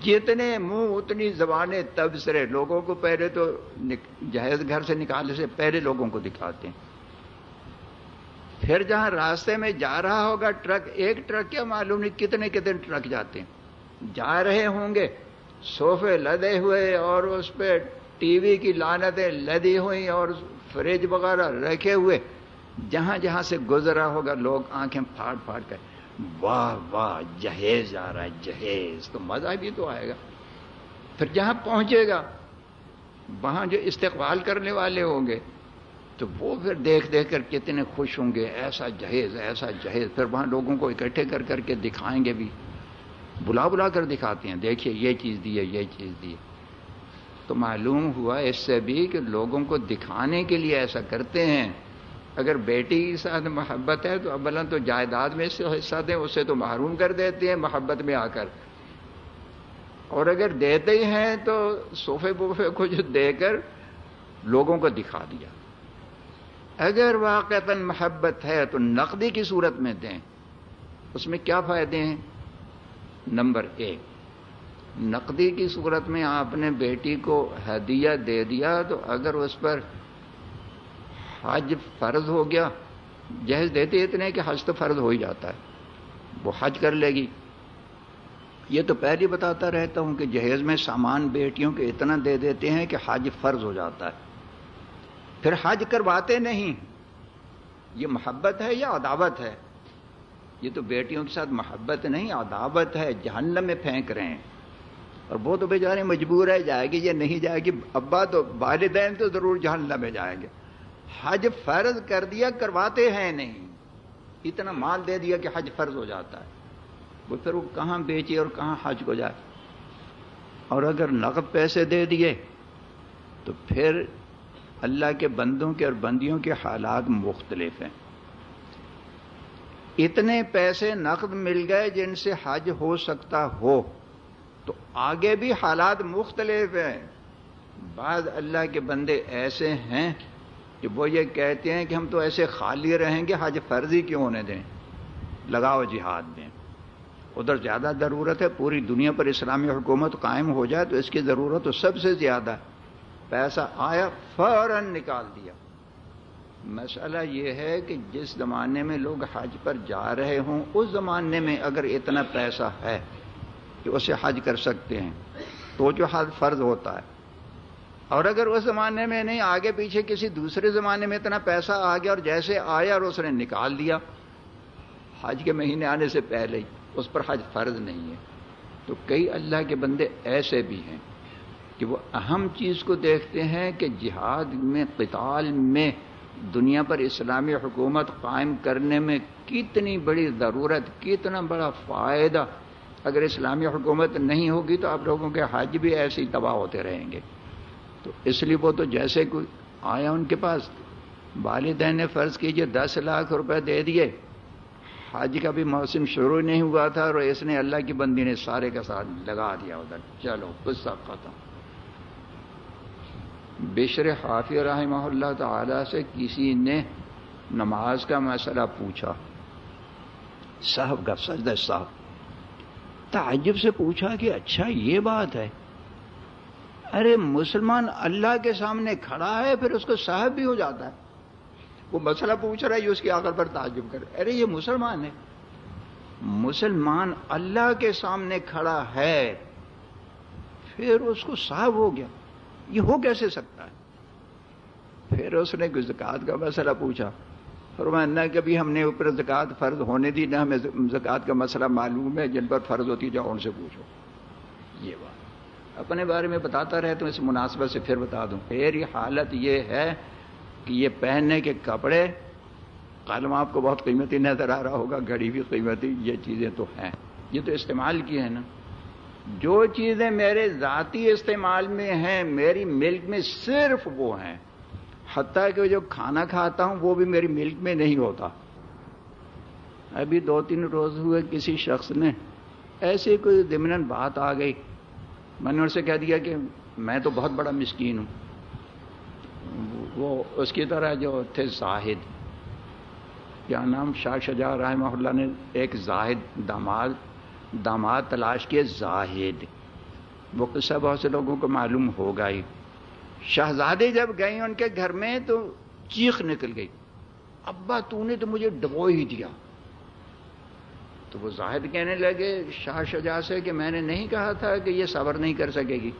جتنے منہ، اتنی زبانیں تبصرے لوگوں کو پہلے تو جہیز گھر سے نکالنے سے پہلے لوگوں کو دکھاتے ہیں۔ پھر جہاں راستے میں جا رہا ہوگا ٹرک، ایک ٹرک کیا معلوم نہیں کتنے کتنے ٹرک جاتے ہیں۔ جا رہے ہوں گے۔ صوفے لدے ہوئے اور اس پہ ٹی وی کی لانتیں لدی ہوئی اور فریج وغیرہ رکھے ہوئے۔ جہاں جہاں سے گزرا ہوگا، لوگ آنکھیں پھاڑ پھاڑ کر، واہ واہ، جہیز آ رہا ہے، جہیز۔ تو مزہ بھی تو آئے گا۔ پھر جہاں پہنچے گا، وہاں جو استقبال کرنے والے ہوں گے، تو وہ پھر دیکھ دیکھ کر کتنے خوش ہوں گے۔ ایسا جہیز ایسا جہیز۔ پھر وہاں لوگوں کو اکٹھے کر کر کے دکھائیں گے بھی۔ بلا بلا کر دکھاتے ہیں، دیکھیے یہ چیز دی ہے، یہ چیز دی ہے۔ تو معلوم ہوا اس سے بھی کہ لوگوں کو دکھانے کے لیے ایسا کرتے ہیں۔ اگر بیٹی کے ساتھ محبت ہے تو ابلا تو جائیداد میں سے حصہ دیں، اسے تو محروم کر دیتے ہیں محبت میں آ کر۔ اور اگر دیتے ہی ہیں تو صوفے بوفے کچھ دے کر لوگوں کو دکھا دیا۔ اگر واقع محبت ہے تو نقدی کی صورت میں دیں۔ اس میں کیا فائدے ہیں؟ نمبر ایک۔ نقدی کی صورت میں آپ نے بیٹی کو ہدیہ دے دیا تو اگر اس پر حج فرض ہو گیا جہیز دیتے اتنے کہ حج تو فرض ہو ہی جاتا ہے، وہ حج کر لے گی۔ یہ تو پہلے بتاتا رہتا ہوں کہ جہیز میں سامان بیٹیوں کے اتنا دے دیتے ہیں کہ حج فرض ہو جاتا ہے۔ پھر حج کرواتے نہیں، یہ محبت ہے یا عداوت ہے؟ یہ تو بیٹیوں کے ساتھ محبت نہیں، عداوت ہے، جہنم میں پھینک رہے ہیں۔ اور وہ تو بیچارے مجبور ہے، جائے گی یا نہیں جائے گی، ابا تو، والدین تو ضرور جہنم میں جائیں گے۔ حج فرض کر دیا، کرواتے ہیں نہیں۔ اتنا مال دے دیا کہ حج فرض ہو جاتا ہے۔ وہ پھر وہ کہاں بیچے اور کہاں حج کو جائے؟ اور اگر نقد پیسے دے دیے، تو پھر اللہ کے بندوں کے اور بندیوں کے حالات مختلف ہیں۔ اتنے پیسے نقد مل گئے جن سے حج ہو سکتا ہو۔ تو آگے بھی حالات مختلف ہیں۔ بعض اللہ کے بندے ایسے ہیں کہ وہ یہ کہتے ہیں کہ ہم تو ایسے خالی رہیں گے، حج فرضی کیوں ہونے دیں؟ لگاؤ جہاد میں۔ ادھر زیادہ ضرورت ہے، پوری دنیا پر اسلامی حکومت قائم ہو جائے تو اس کی ضرورت تو سب سے زیادہ۔ ہے پیسہ آیا، فوراً نکال دیا۔ مسئلہ یہ ہے کہ جس زمانے میں لوگ حج پر جا رہے ہوں، اس زمانے میں اگر اتنا پیسہ ہے کہ اسے حج کر سکتے ہیں، تو جو حج فرض ہوتا ہے۔ اور اگر اس زمانے میں نہیں، آگے پیچھے کسی دوسرے زمانے میں اتنا پیسہ آ گیا اور جیسے آیا اور اس نے نکال دیا، حج کے مہینے آنے سے پہلے ہی اس پر حج فرض نہیں ہے۔ تو کئی اللہ کے بندے ایسے بھی ہیں کہ وہ اہم چیز کو دیکھتے ہیں کہ جہاد میں، قتال میں دنیا پر اسلامی حکومت قائم کرنے میں کتنی بڑی ضرورت، کتنا بڑا فائدہ۔ اگر اسلامی حکومت نہیں ہوگی تو آپ لوگوں کے حج بھی ایسے ہی تباہ ہوتے رہیں گے۔ تو اس لیے وہ تو جیسے کوئی آیا ان کے پاس، والدین نے فرض کیجیے دس لاکھ روپے دے دیے۔ حج کا بھی موسم شروع نہیں ہوا تھا اور اس نے اللہ کی بندی نے سارے کا ساتھ لگا دیا۔ ادھر چلو غصہ ختم۔ بشر حافظ رحمہ اللہ تعالی سے کسی نے نماز کا مسئلہ پوچھا۔ صاحب کا سجدہ صاحب۔ تعجب سے پوچھا کہ اچھا یہ بات ہے۔ ارے مسلمان اللہ کے سامنے کھڑا ہے، پھر اس کو صاحب بھی ہو جاتا ہے۔ وہ مسئلہ پوچھ رہا ہے اس کی آخر پر تعجب کرے ارے یہ مسلمان ہے۔ مسلمان اللہ کے سامنے کھڑا ہے، پھر اس کو صاحب ہو گیا۔ یہ ہو کیسے سکتا ہے؟ پھر اس نے کچھ زکات کا مسئلہ پوچھا۔ فرمایا، نہ کبھی ہم نے اوپر زکات فرض ہونے دی، نہ ہمیں زکات کا مسئلہ معلوم ہے، جن پر فرض ہوتی جاؤ ان سے پوچھو۔ یہ بات۔ اپنے بارے میں بتاتا رہے تو اس مناسبت سے پھر بتا دوں۔ پھر یہ حالت یہ ہے کہ یہ پہننے کے کپڑے، قلم آپ کو بہت قیمتی نظر آ رہا ہوگا، گھڑی بھی قیمتی، یہ چیزیں تو ہیں۔ یہ تو استعمال کی ہے نا۔ جو چیزیں میرے ذاتی استعمال میں ہیں، میری ملک میں صرف وہ ہیں۔ حتیٰ کہ جو کھانا کھاتا ہوں، وہ بھی میری ملک میں نہیں ہوتا۔ ابھی دو تین روز ہوئے کسی شخص نے، ایسی کوئی دمن بات آ گئی۔ میں نے ان سے کہہ دیا کہ میں تو بہت بڑا مسکین ہوں۔ وہ اس کی طرح جو تھے زاہد۔ کیا نام؟ شاہ شجا رحمہ اللہ نے ایک زاہد داماد داماد تلاش کیے، زاہد۔ وہ قصہ بہت سے لوگوں کو معلوم ہوگا ہی۔ شہزادے جب گئیں ان کے گھر میں تو چیخ نکل گئی۔ ابا، تو نے تو مجھے ڈبو ہی دیا۔ تو وہ زاہد کہنے لگے شاہ شجا سے کہ میں نے نہیں کہا تھا کہ یہ صبر نہیں کر سکے گی۔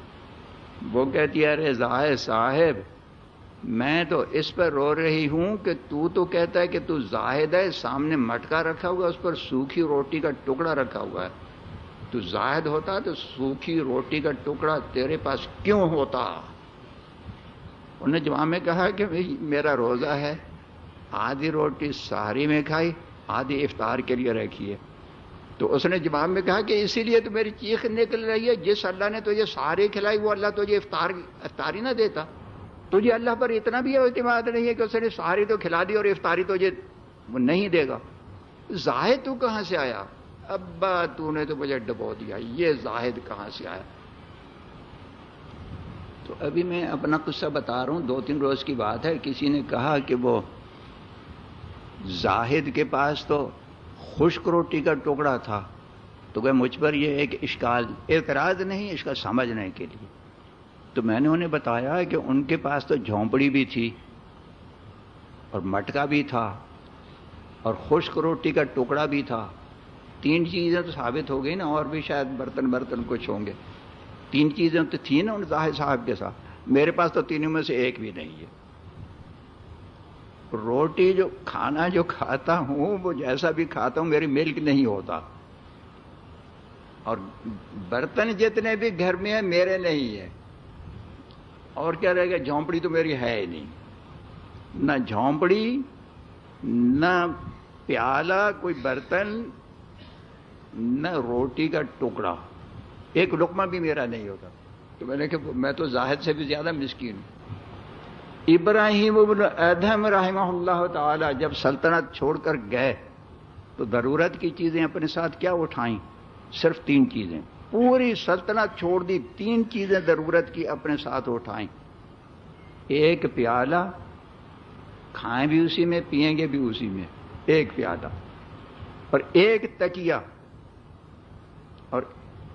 وہ کہتی ہے، ارے زاہد صاحب، میں تو اس پر رو رہی ہوں کہ تو تو کہتا ہے کہ تو زاہد ہے، سامنے مٹکا رکھا ہوا اس پر سوکھی روٹی کا ٹکڑا رکھا ہوا ہے۔ تو زاہد ہوتا تو سوکھی روٹی کا ٹکڑا تیرے پاس کیوں ہوتا؟ انہوں نے جواب میں کہا کہ میرا روزہ ہے، آدھی روٹی سہاری میں کھائی، آدھی افطار کے لیے رکھی ہے۔ تو اس نے جواب میں کہا کہ اسی لیے تو میری چیخ نکل رہی ہے، جس اللہ نے تجھے سارے کھلائی، وہ اللہ تجھے افطار، افطاری نہ دیتا۔ تجھے اللہ پر اتنا بھی اعتماد نہیں ہے کہ اس نے ساری تو کھلا دی اور افطاری تجھے وہ نہیں دے گا۔ زاہد تو کہاں سے آیا؟ ابا تو نے تو مجھے ڈبو دیا، یہ زاہد کہاں سے آیا؟ تو ابھی میں اپنا قصہ بتا رہا ہوں، دو تین روز کی بات ہے، کسی نے کہا کہ وہ زاہد کے پاس تو خشک روٹی کا ٹکڑا تھا، تو کہ مجھ پر یہ ایک اشکال، اعتراض نہیں، اس کا سمجھنے کے لیے۔ تو میں نے انہیں بتایا کہ ان کے پاس تو جھونپڑی بھی تھی اور مٹکا بھی تھا اور خشک روٹی کا ٹکڑا بھی تھا۔ تین چیزیں تو ثابت ہو گئی نا، اور بھی شاید برتن برتن کچھ ہوں گے۔ تین چیزیں تو تھیں نا ان ظاہر صاحب کے ساتھ۔ میرے پاس تو تینوں میں سے ایک بھی نہیں ہے۔ روٹی جو کھانا جو کھاتا ہوں، وہ جیسا بھی کھاتا ہوں، میری ملک نہیں ہوتا۔ اور برتن جتنے بھی گھر میں ہیں، میرے نہیں ہے اور کیا رہے گا، جھونپڑی تو میری ہے ہی نہیں۔ نہ جھونپڑی، نہ پیالہ، کوئی برتن نہ روٹی کا ٹکڑا، ایک لقمہ بھی میرا نہیں ہوتا۔ تو میں نے کہ میں تو زاہد سے بھی زیادہ مسکین ہوں۔ ابراہیم ابن ادم رحمہ اللہ تعالی جب سلطنت چھوڑ کر گئے، تو ضرورت کی چیزیں اپنے ساتھ کیا اٹھائیں؟ صرف تین چیزیں۔ پوری سلطنت چھوڑ دی، تین چیزیں ضرورت کی اپنے ساتھ اٹھائیں۔ ایک پیالہ، کھائیں بھی اسی میں، پئیں گے بھی اسی میں۔ ایک پیالہ۔ اور ایک تکیا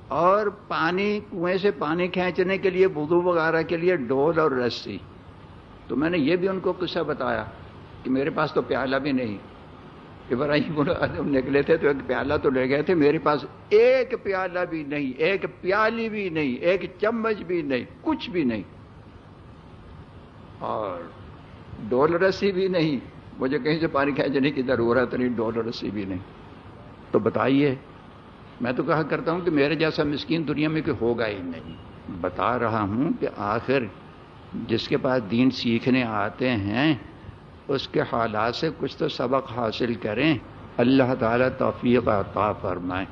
اور پانی، کنویں سے پانی کھینچنے کے لیے بدو وغیرہ کے لیے ڈول اور رسی تو میں نے یہ بھی ان کو قصہ بتایا کہ میرے پاس تو پیالہ بھی نہیں۔ ابراہیم نکلے تھے تو ایک پیالہ تو لے گئے تھے، میرے پاس ایک پیالہ بھی نہیں، ایک پیالی بھی نہیں، ایک چمچ بھی نہیں، کچھ بھی نہیں۔ اور ڈول رسی بھی نہیں، مجھے کہیں سے پانی کھینچنے کی ضرورت نہیں، ڈول رسی بھی نہیں۔ تو بتائیے میں تو کہا کرتا ہوں کہ میرے جیسا مسکین دنیا میں کوئی ہوگا ہی نہیں۔ بتا رہا ہوں کہ آخر جس کے پاس دین سیکھنے آتے ہیں، اس کے حالات سے کچھ تو سبق حاصل کریں۔ اللہ تعالی توفیق عطا فرمائیں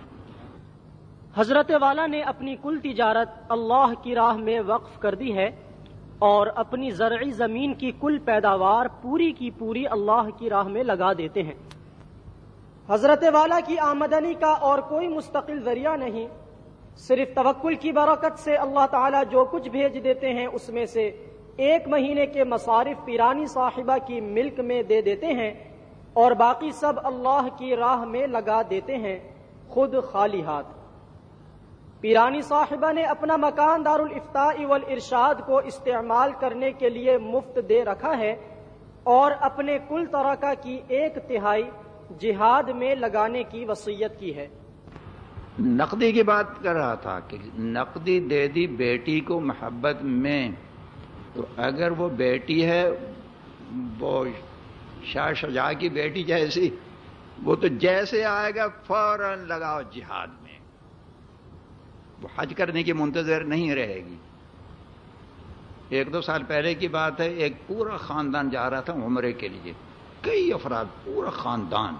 حضرت والا نے اپنی کل تجارت اللہ کی راہ میں وقف کر دی ہے اور اپنی زرعی زمین کی کل پیداوار پوری کی پوری اللہ کی راہ میں لگا دیتے ہیں۔ حضرت والا کی آمدنی کا اور کوئی مستقل ذریعہ نہیں۔ صرف توکل کی برکت سے اللہ تعالیٰ جو کچھ بھیج دیتے ہیں، اس میں سے ایک مہینے کے مصارف پیرانی صاحبہ کی ملک میں دے دیتے ہیں اور باقی سب اللہ کی راہ میں لگا دیتے ہیں، خود خالی ہاتھ۔ پیرانی صاحبہ نے اپنا مکان دار الفتاء والارشاد کو استعمال کرنے کے لیے مفت دے رکھا ہے اور اپنے کل طرح کی ایک تہائی جہاد میں لگانے کی وصیت کی ہے۔ نقدی کی بات کر رہا تھا کہ نقدی دے دی بیٹی کو محبت میں، تو اگر وہ بیٹی ہے، وہ شاہ شجا کی بیٹی جیسی، وہ تو جیسے آئے گا، فوراً لگاؤ جہاد میں۔ وہ حج کرنے کی منتظر نہیں رہے گی۔ ایک دو سال پہلے کی بات ہے، ایک پورا خاندان جا رہا تھا عمرے کے لیے۔ کئی افراد، پورا خاندان۔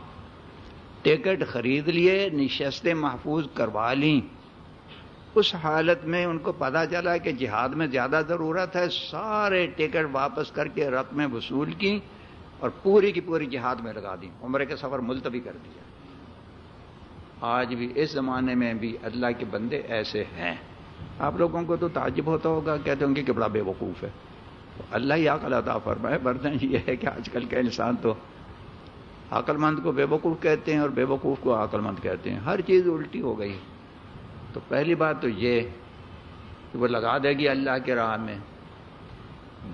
ٹکٹ خرید لیے نشستیں محفوظ کروا لیں۔ اس حالت میں ان کو پتا چلا کہ جہاد میں زیادہ ضرورت ہے۔ سارے ٹکٹ واپس کر کے رقمیں وصول کی اور پوری کی پوری جہاد میں لگا دی عمرے کے سفر ملتوی کر دیا۔ آج بھی اس زمانے میں بھی اللہ کے بندے ایسے ہیں۔ آپ لوگوں کو تو تعجب ہوتا ہوگا، کہتے ہوں گے کہ بڑا بے وقوف ہے۔ اللہ ہی عقل عطا فرمائے برتن یہ ہے کہ آج کل کا انسان تو عقل مند کو بے وقوف کہتے ہیں اور بے وقوف کو عقل مند کہتے ہیں۔ ہر چیز الٹی ہو گئی۔ تو پہلی بات تو یہ کہ وہ لگا دے گی اللہ کے راہ میں۔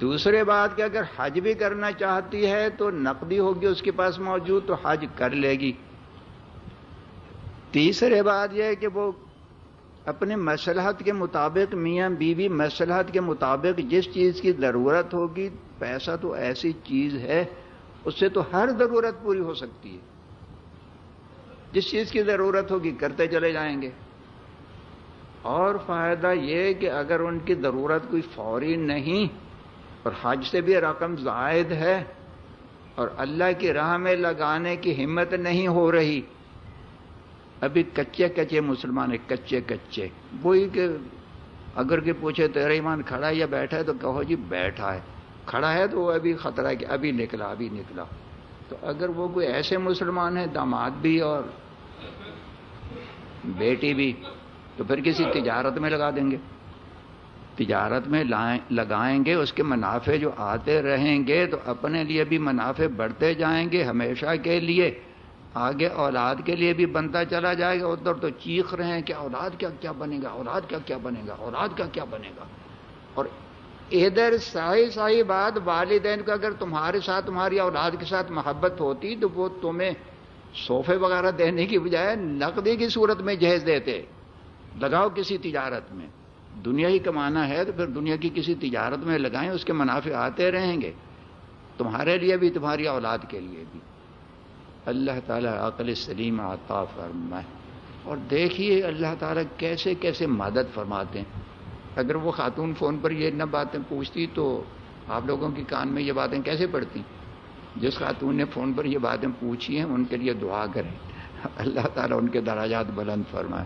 دوسرے بات کہ اگر حج بھی کرنا چاہتی ہے تو نقدی ہوگی اس کے پاس موجود تو حج کر لے گی۔ تیسرے بات یہ ہے کہ وہ اپنے مسلحت کے مطابق میاں بیوی بی مسلحت کے مطابق جس چیز کی ضرورت ہوگی، پیسہ تو ایسی چیز ہے، اس سے تو ہر ضرورت پوری ہو سکتی ہے۔ جس چیز کی ضرورت ہوگی، کرتے چلے جائیں گے۔ اور فائدہ یہ کہ اگر ان کی ضرورت کوئی فوری نہیں اور حج سے بھی رقم زائد ہے اور اللہ کی راہ میں لگانے کی ہمت نہیں ہو رہی ابھی کچے کچے مسلمان ہیں، کچے کچے۔ وہی کہ اگر کہ پوچھے تیرا ایمان کھڑا ہے یا بیٹھا ہے تو کہو جی بیٹھا ہے۔ کھڑا ہے تو وہ ابھی خطرہ ہے کہ ابھی نکلا ابھی نکلا۔ تو اگر وہ کوئی ایسے مسلمان ہیں، داماد بھی اور بیٹی بھی، تو پھر کسی تجارت میں لگا دیں گے۔ تجارت میں لگائیں گے، اس کے منافع جو آتے رہیں گے تو اپنے لیے بھی منافع بڑھتے جائیں گے ہمیشہ کے لیے۔ آگے اولاد کے لیے بھی بنتا چلا جائے گا، ادھر تو چیخ رہے ہیں کہ اولاد کیا کیا بنے گا، اولاد کیا کیا بنے گا، اولاد کا کیا بنے گا۔ اور ادھر سائی سائی بات والدین کا اگر تمہارے ساتھ تمہاری اولاد کے ساتھ محبت ہوتی تو وہ تمہیں صوفے وغیرہ دینے کی بجائے نقدی کی صورت میں جہیز دیتے۔ لگاؤ کسی تجارت میں۔ دنیا ہی کمانا ہے تو پھر دنیا کی کسی تجارت میں لگائیں، اس کے منافع آتے رہیں گے۔ تمہارے لیے بھی، تمہاری اولاد کے لیے بھی۔ اللہ تعالیٰ عقل سلیم عطا فرمائے۔ اور دیکھیے اللہ تعالیٰ کیسے کیسے مدد فرماتے ہیں۔ اگر وہ خاتون فون پر یہ نہ باتیں پوچھتی تو آپ لوگوں کی کان میں یہ باتیں کیسے پڑتی؟ جس خاتون نے فون پر یہ باتیں پوچھی ہیں، ان کے لیے دعا کریں۔ اللہ تعالیٰ ان کے دراجات بلند فرمائے۔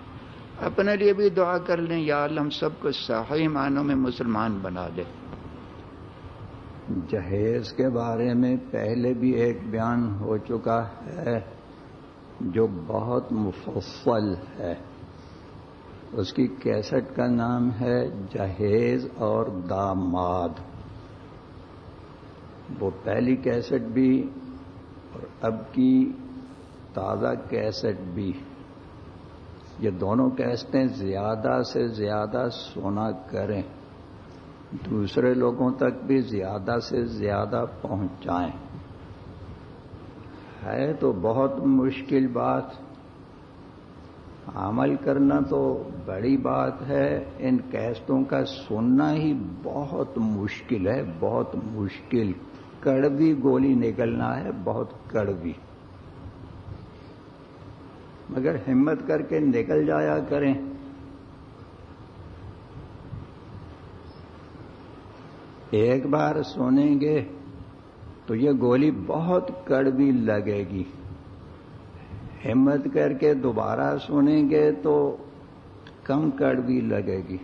اپنے لیے بھی دعا کر لیں، یا اللہ ہم سب کو صحیح معنوں میں مسلمان بنا دے۔ جہیز کے بارے میں پہلے بھی ایک بیان ہو چکا ہے جو بہت مفصل ہے۔ اس کی کیسٹ کا نام ہے جہیز اور داماد۔ وہ پہلی کیسٹ بھی اور اب کی تازہ کیسٹ بھی۔ یہ دونوں کیسٹیں زیادہ سے زیادہ سونا کریں۔ دوسرے لوگوں تک بھی زیادہ سے زیادہ پہنچائیں۔ ہے تو بہت مشکل بات۔ عمل کرنا تو بڑی بات ہے، ان کیسٹوں کا سننا ہی بہت مشکل ہے، بہت مشکل۔ کڑوی گولی نکلنا ہے، بہت کڑوی۔ مگر ہمت کر کے نکل جایا کریں۔ ایک بار سنیں گے تو یہ گولی بہت کڑوی لگے گی۔ ہمت کر کے دوبارہ سنیں گے تو کم کڑوی لگے گی۔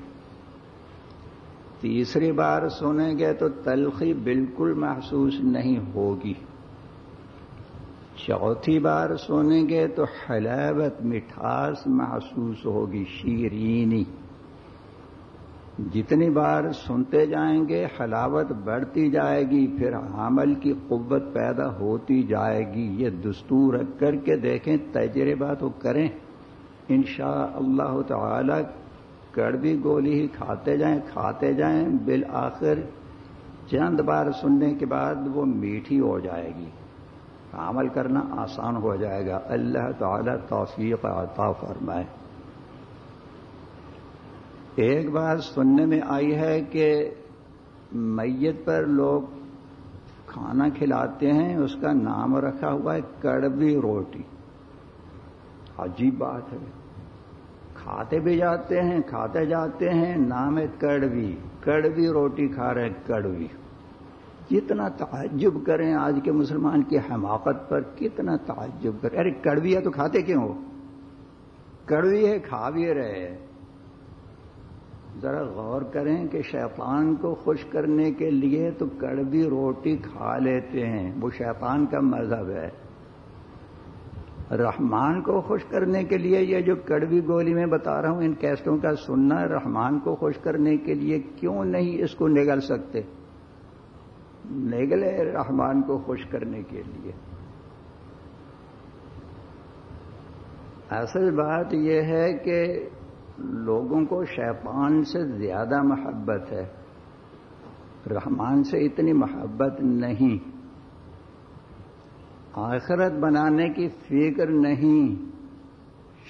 تیسری بار سنیں گے تو تلخی بالکل محسوس نہیں ہوگی۔ چوتھی بار سنیں گے تو حلاوت، مٹھاس محسوس ہوگی، شیرینی۔ جتنی بار سنتے جائیں گے حلاوت بڑھتی جائے گی، پھر عمل کی قوت پیدا ہوتی جائے گی۔ یہ دستور رکھ کر کے دیکھیں، تجربہ تو کریں۔ انشاء اللہ تعالی کڑوی گولی ہی کھاتے جائیں کھاتے جائیں۔ بالآخر چند بار سننے کے بعد وہ میٹھی ہو جائے گی۔ عمل کرنا آسان ہو جائے گا۔ اللہ تعالی توفیق عطا فرمائے۔ ایک بات سننے میں آئی ہے کہ میت پر لوگ کھانا کھلاتے ہیں، اس کا نام رکھا ہوا ہے کڑوی روٹی۔ عجیب بات ہے۔ کھاتے بھی جاتے ہیں، کھاتے جاتے ہیں، نام ہے کڑوی۔ کڑوی روٹی کھا رہے کڑوی۔ کتنا تعجب کریں آج کے مسلمان کی حماقت پر، کتنا تعجب کریں۔ ارے کڑوی ہے تو کھاتے کیوں ہو؟ کڑوی ہے، کھا بھی رہے ذرا غور کریں کہ شیطان کو خوش کرنے کے لیے تو کڑوی روٹی کھا لیتے ہیں۔ وہ شیطان کا مذہب ہے۔ رحمان کو خوش کرنے کے لیے یہ جو کڑوی گولی میں بتا رہا ہوں، ان کیسٹوں کا سننا رحمان کو خوش کرنے کے لیے کیوں نہیں اس کو نگل سکتے؟ نگلے رحمان کو خوش کرنے کے لیے۔ اصل بات یہ ہے کہ لوگوں کو شیطان سے زیادہ محبت ہے۔ رحمان سے اتنی محبت نہیں۔ آخرت بنانے کی فکر نہیں۔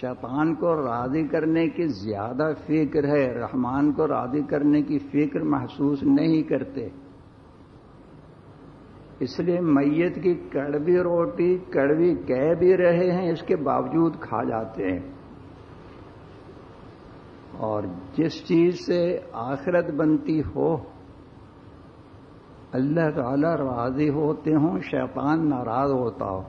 شیطان کو راضی کرنے کی زیادہ فکر ہے۔ رحمان کو راضی کرنے کی فکر محسوس نہیں کرتے۔ اس لیے میت کی کڑوی روٹی، کڑوی کہہ بھی رہے ہیں، اس کے باوجود کھا جاتے ہیں۔ اور جس چیز سے آخرت بنتی ہو، اللہ تعالی راضی ہوتے ہوں، شیطان ناراض ہوتا ہو۔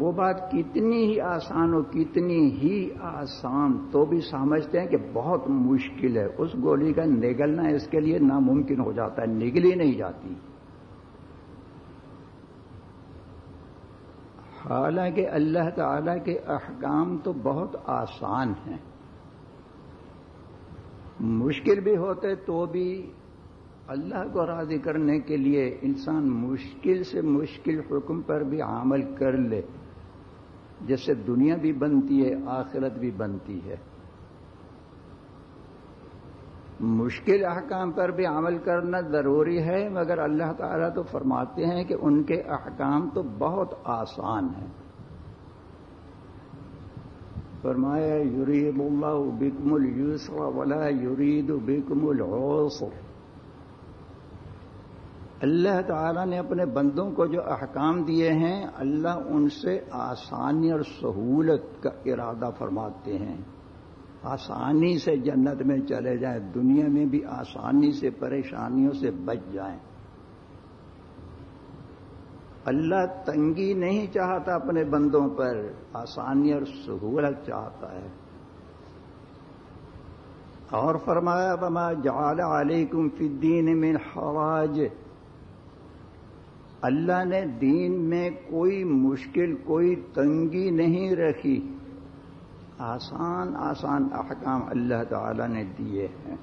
وہ بات کتنی ہی آسان ہو، کتنی ہی آسان، تو بھی سمجھتے ہیں کہ بہت مشکل ہے۔ اس گولی کا نگلنا اس کے لیے ناممکن ہو جاتا ہے، نگلی نہیں جاتی۔ حالانکہ اللہ تعالی کے احکام تو بہت آسان ہیں۔ مشکل بھی ہوتے تو بھی اللہ کو راضی کرنے کے لیے انسان مشکل سے مشکل حکم پر بھی عمل کر لے، جس سے دنیا بھی بنتی ہے، آخرت بھی بنتی ہے۔ مشکل احکام پر بھی عمل کرنا ضروری ہے، مگر اللہ تعالیٰ تو فرماتے ہیں کہ ان کے احکام تو بہت آسان ہیں۔ فرمایا یرید اللہ بکم السر ولا یرید بکم العسر. اللہ تعالیٰ نے اپنے بندوں کو جو احکام دیے ہیں، اللہ ان سے آسانی اور سہولت کا ارادہ فرماتے ہیں۔ آسانی سے جنت میں چلے جائیں، دنیا میں بھی آسانی سے، پریشانیوں سے بچ جائیں۔ اللہ تنگی نہیں چاہتا اپنے بندوں پر، آسانی اور سہولت چاہتا ہے۔ اور فرمایا بما جعل علیکم فی الدین من حواج اللہ نے دین میں کوئی مشکل، کوئی تنگی نہیں رکھی۔ آسان آسان احکام اللہ تعالی نے دیے ہیں۔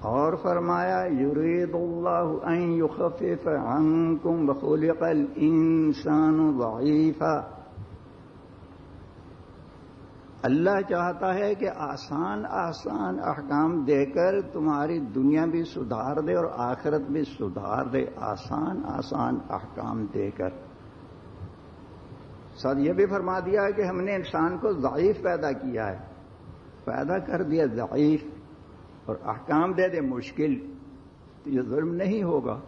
اور فرمایا، یرید اللہ ان یخفف عنکم بخلق الانسان ضعیفا. اللہ چاہتا ہے کہ آسان آسان احکام دے کر تمہاری دنیا بھی سدھار دے اور آخرت بھی سدھار دے، آسان آسان احکام دے کر۔ ساتھ یہ بھی فرما دیا ہے کہ ہم نے انسان کو ضعیف پیدا کیا ہے۔ پیدا کر دیا، ضعیف۔ اور احکام دے دے، مشکل، تو یہ ظلم نہیں ہوگا۔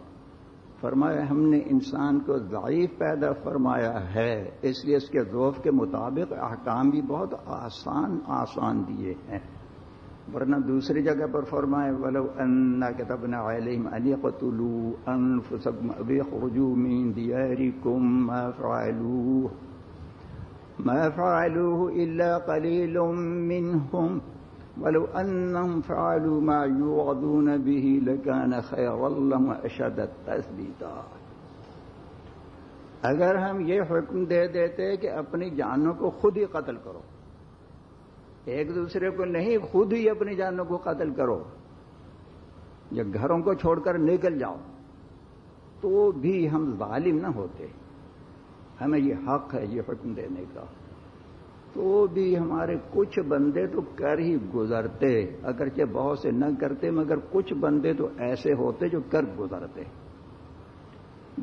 فرمایا، ہم نے انسان کو ضعیف پیدا فرمایا ہے، اس لیے اس کے ذوف کے مطابق احکام بھی بہت آسان آسان دیے ہیں۔ ورنہ دوسری جگہ پر فرمائے، ولو ان كتبنا عليهم ان يقتلوا انفسكم بخرجوا من دياركم ما فعلوه ما فعلوه إلا قليل منهم ولو أنهم فعلوا ما يوعدون به لكان خير لهم أشد التثبيتا اگر ہم یہ حکم دے دیتے کہ اپنی جانوں کو خود ہی قتل کرو، ایک دوسرے کو نہیں، خود ہی اپنی جانوں کو قتل کرو یا گھروں کو چھوڑ کر نکل جاؤ، تو بھی ہم ظالم نہ ہوتے۔ ہمیں یہ حق ہے، یہ حکم دینے کا۔ تو بھی ہمارے کچھ بندے تو کر ہی گزرتے، اگرچہ بہت سے نہ کرتے، مگر کچھ بندے تو ایسے ہوتے جو کر گزرتے۔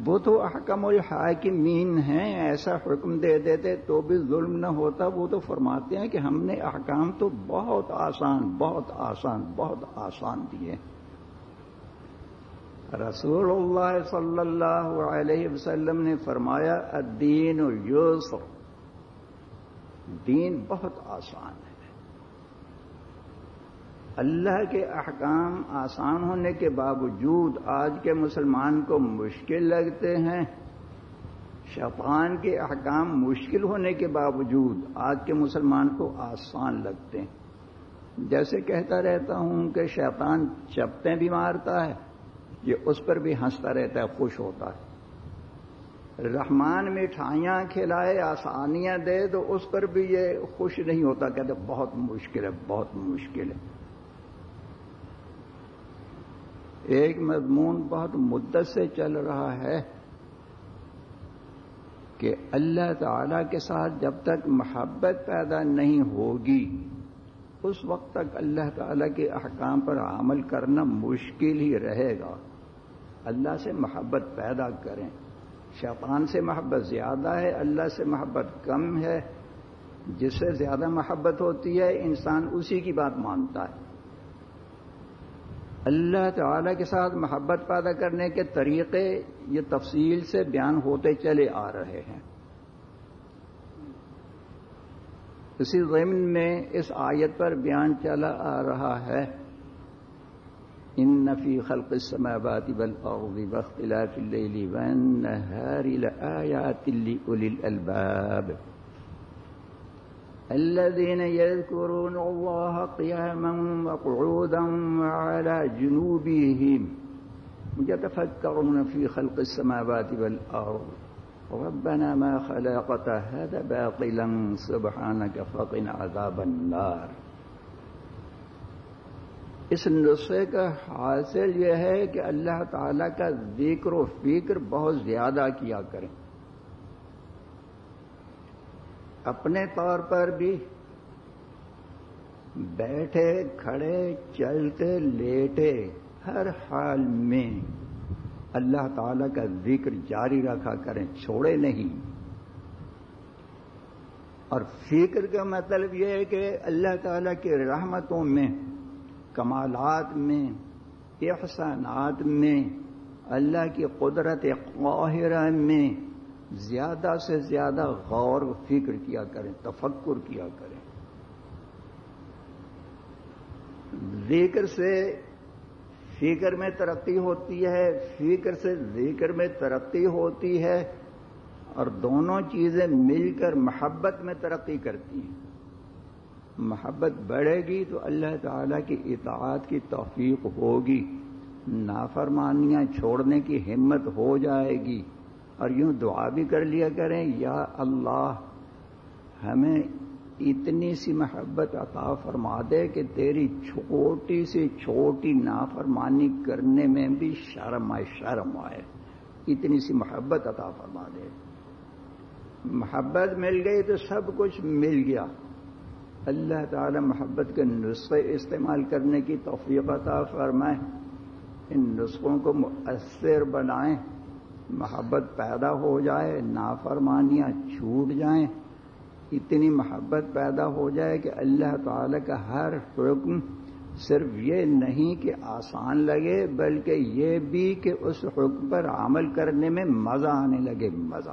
وہ تو احکم الحاکمین ہیں، ایسا حکم دے دیتے تو بھی ظلم نہ ہوتا۔ وہ تو فرماتے ہیں کہ ہم نے احکام تو بہت آسان بہت آسان بہت آسان دیے۔ رسول اللہ صلی اللہ علیہ وسلم نے فرمایا، الدین یوسف دین بہت آسان ہے۔ اللہ کے احکام آسان ہونے کے باوجود آج کے مسلمان کو مشکل لگتے ہیں۔ شیطان کے احکام مشکل ہونے کے باوجود آج کے مسلمان کو آسان لگتے ہیں۔ جیسے کہتا رہتا ہوں کہ شیطان چپتیں بھی مارتا ہے، یہ اس پر بھی ہنستا رہتا ہے، خوش ہوتا ہے۔ رحمان مٹھائیاں کھلائے، آسانیاں دے تو اس پر بھی یہ خوش نہیں ہوتا، کہتے بہت مشکل ہے، بہت مشکل ہے۔ ایک مضمون بہت مدت سے چل رہا ہے کہ اللہ تعالی کے ساتھ جب تک محبت پیدا نہیں ہوگی، اس وقت تک اللہ تعالی کے احکام پر عمل کرنا مشکل ہی رہے گا۔ اللہ سے محبت پیدا کریں۔ شیطان سے محبت زیادہ ہے، اللہ سے محبت کم ہے۔ جس سے زیادہ محبت ہوتی ہے، انسان اسی کی بات مانتا ہے۔ اللہ تعالی کے ساتھ محبت پیدا کرنے کے طریقے یہ تفصیل سے بیان ہوتے چلے آ رہے ہیں۔ اسی ضمن میں اس آیت پر بیان چلا آ رہا ہے۔ إن في خلق السماوات والأرض واختلاف الليل والنهار لآيات لأولي الألباب. الذين يذكرون الله قياما وقعودا وعلى جنوبهم يتفكرون في خلق السماوات والأرض. ربنا ما خلقت هذا باطلا، سبحانك فقنا عذاب النار. اس نسخے کا حاصل یہ ہے کہ اللہ تعالی کا ذکر و فکر بہت زیادہ کیا کریں۔ اپنے طور پر بھی بیٹھے، کھڑے، چلتے، لیٹے، ہر حال میں اللہ تعالی کا ذکر جاری رکھا کریں، چھوڑے نہیں۔ اور فکر کا مطلب یہ ہے کہ اللہ تعالی کی رحمتوں میں کمالات میں، احسانات میں، اللہ کی قدرت قاہرہ میں زیادہ سے زیادہ غور و فکر کیا کریں، تفکر کیا کریں۔ ذکر سے فکر میں ترقی ہوتی ہے، فکر سے ذکر میں ترقی ہوتی ہے اور دونوں چیزیں مل کر محبت میں ترقی کرتی ہیں۔ محبت بڑھے گی تو اللہ تعالی کی اطاعت کی توفیق ہوگی۔ نافرمانیاں چھوڑنے کی ہمت ہو جائے گی۔ اور یوں دعا بھی کر لیا کریں، یا اللہ، ہمیں اتنی سی محبت عطا فرما دے کہ تیری چھوٹی سی چھوٹی نافرمانی کرنے میں بھی شرم آئے شرم آئے۔ اتنی سی محبت عطا فرما دے۔ محبت مل گئی تو سب کچھ مل گیا۔ اللہ تعالی محبت کے نسخے استعمال کرنے کی توفیق عطا فرمائیں ان نسخوں کو مؤثر بنائیں محبت پیدا ہو جائے، نافرمانیاں چھوٹ جائیں۔ اتنی محبت پیدا ہو جائے کہ اللہ تعالی کا ہر حکم صرف یہ نہیں کہ آسان لگے، بلکہ یہ بھی کہ اس حکم پر عمل کرنے میں مزہ آنے لگے۔ مزہ۔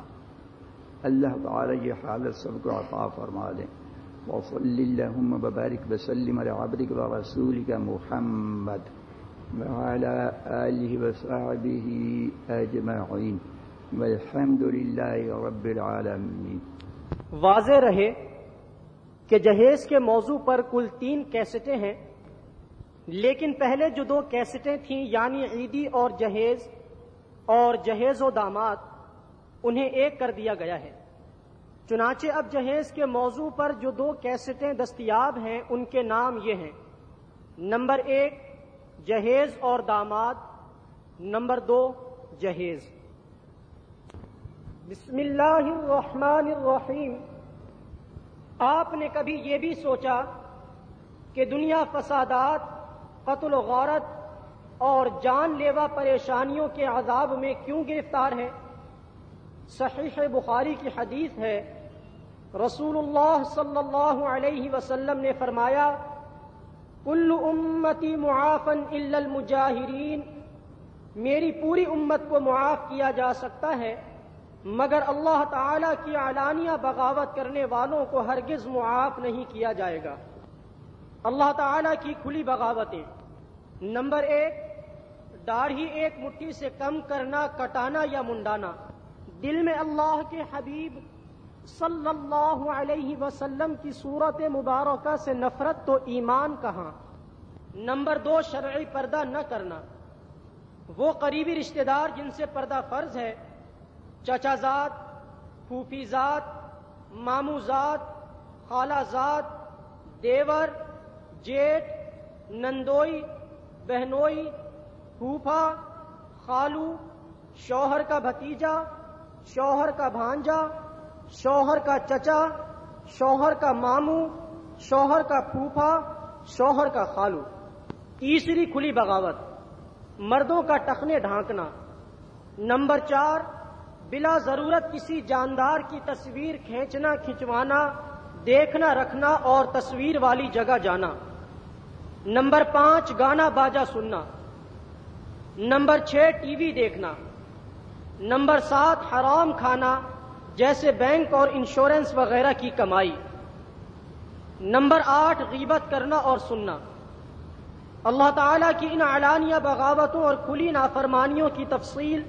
اللہ تعالی یہ حالت سب کو عطا فرما دیں وصل اللهم وبارك وسلم على عبدك ورسولك محمد وعلى آله وصحبه أجمعين والحمد لله رب العالمين. واضح رہے کہ جہیز کے موضوع پر کل تین کیسٹیں ہیں، لیکن پہلے جو دو کیسٹیں تھیں یعنی عیدی اور جہیز اور جہیز و داماد، انہیں ایک کر دیا گیا ہے۔ چنانچہ اب جہیز کے موضوع پر جو دو کیسٹیں دستیاب ہیں، ان کے نام یہ ہیں۔ نمبر ایک، جہیز اور داماد۔ نمبر دو، جہیز۔ بسم اللہ الرحمن الرحیم۔ آپ نے کبھی یہ بھی سوچا کہ دنیا فسادات، قتل و غارت اور جان لیوا پریشانیوں کے عذاب میں کیوں گرفتار ہے صحیح بخاری کی حدیث ہے رسول اللہ صلی اللہ علیہ وسلم نے فرمایا، کل امتی معافن المجاہرین، میری پوری امت کو معاف کیا جا سکتا ہے، مگر اللہ تعالی کی علانیہ بغاوت کرنے والوں کو ہرگز معاف نہیں کیا جائے گا۔ اللہ تعالی کی کھلی بغاوتیں۔ نمبر ایک داڑھی ایک مٹھی سے کم کرنا، کٹانا یا منڈانا۔ دل میں اللہ کے حبیب صلی اللہ علیہ وسلم کی صورت مبارکہ سے نفرت تو ایمان کہاں؟ نمبر دو، شرعی پردہ نہ کرنا۔ وہ قریبی رشتہ دار جن سے پردہ فرض ہے، چچا ذات پھوپھی ذات مامو ذات خالہ ذات دیور، جیٹ، نندوئی، بہنوئی، پھوپھا، خالو، شوہر کا بھتیجا، شوہر کا بھانجا شوہر کا چچا، شوہر کا مامو شوہر کا پھوپھا، شوہر کا خالو۔ تیسری کھلی بغاوت، مردوں کا ٹخنے ڈھانکنا۔ نمبر چار، بلا ضرورت کسی جاندار کی تصویر کھینچنا، کھنچوانا، دیکھنا، رکھنا اور تصویر والی جگہ جانا۔ نمبر پانچ، گانا باجا سننا۔ نمبر چھ، ٹی وی دیکھنا۔ نمبر سات، حرام کھانا۔ جیسے بینک اور انشورنس وغیرہ کی کمائی۔ نمبر آٹھ، غیبت کرنا اور سننا۔ اللہ تعالیٰ کی ان اعلانیہ بغاوتوں اور کھلی نافرمانیوں کی تفصیل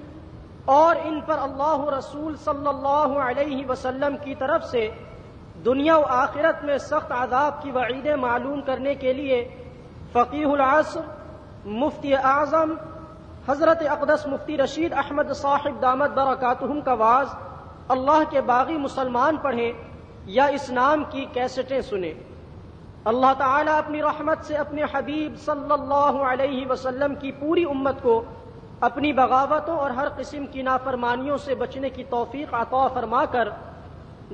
اور ان پر اللہ رسول صلی اللہ علیہ وسلم کی طرف سے دنیا و آخرت میں سخت عذاب کی وعیدیں معلوم کرنے کے لیے فقیح العصر، مفتی اعظم، حضرت اقدس مفتی رشید احمد صاحب دامت برکاتہم کا واز اللہ کے باغی مسلمان پڑھیں یا اس نام کی کیسٹیں سنیں۔ اللہ تعالیٰ اپنی رحمت سے اپنے حبیب صلی اللہ علیہ وسلم کی پوری امت کو اپنی بغاوتوں اور ہر قسم کی نافرمانیوں سے بچنے کی توفیق عطا فرما کر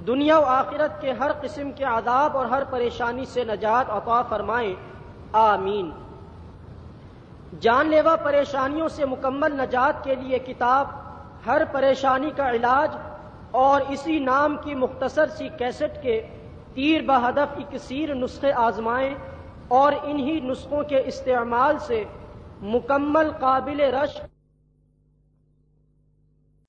دنیا و آخرت کے ہر قسم کے عذاب اور ہر پریشانی سے نجات عطا فرمائیں۔ آمین۔ جان لیوا پریشانیوں سے مکمل نجات کے لیے کتاب ہر پریشانی کا علاج اور اسی نام کی مختصر سی کیسٹ کے تیر بہدف اکثیر نسخے آزمائیں اور انہی نسخوں کے استعمال سے مکمل قابل رشک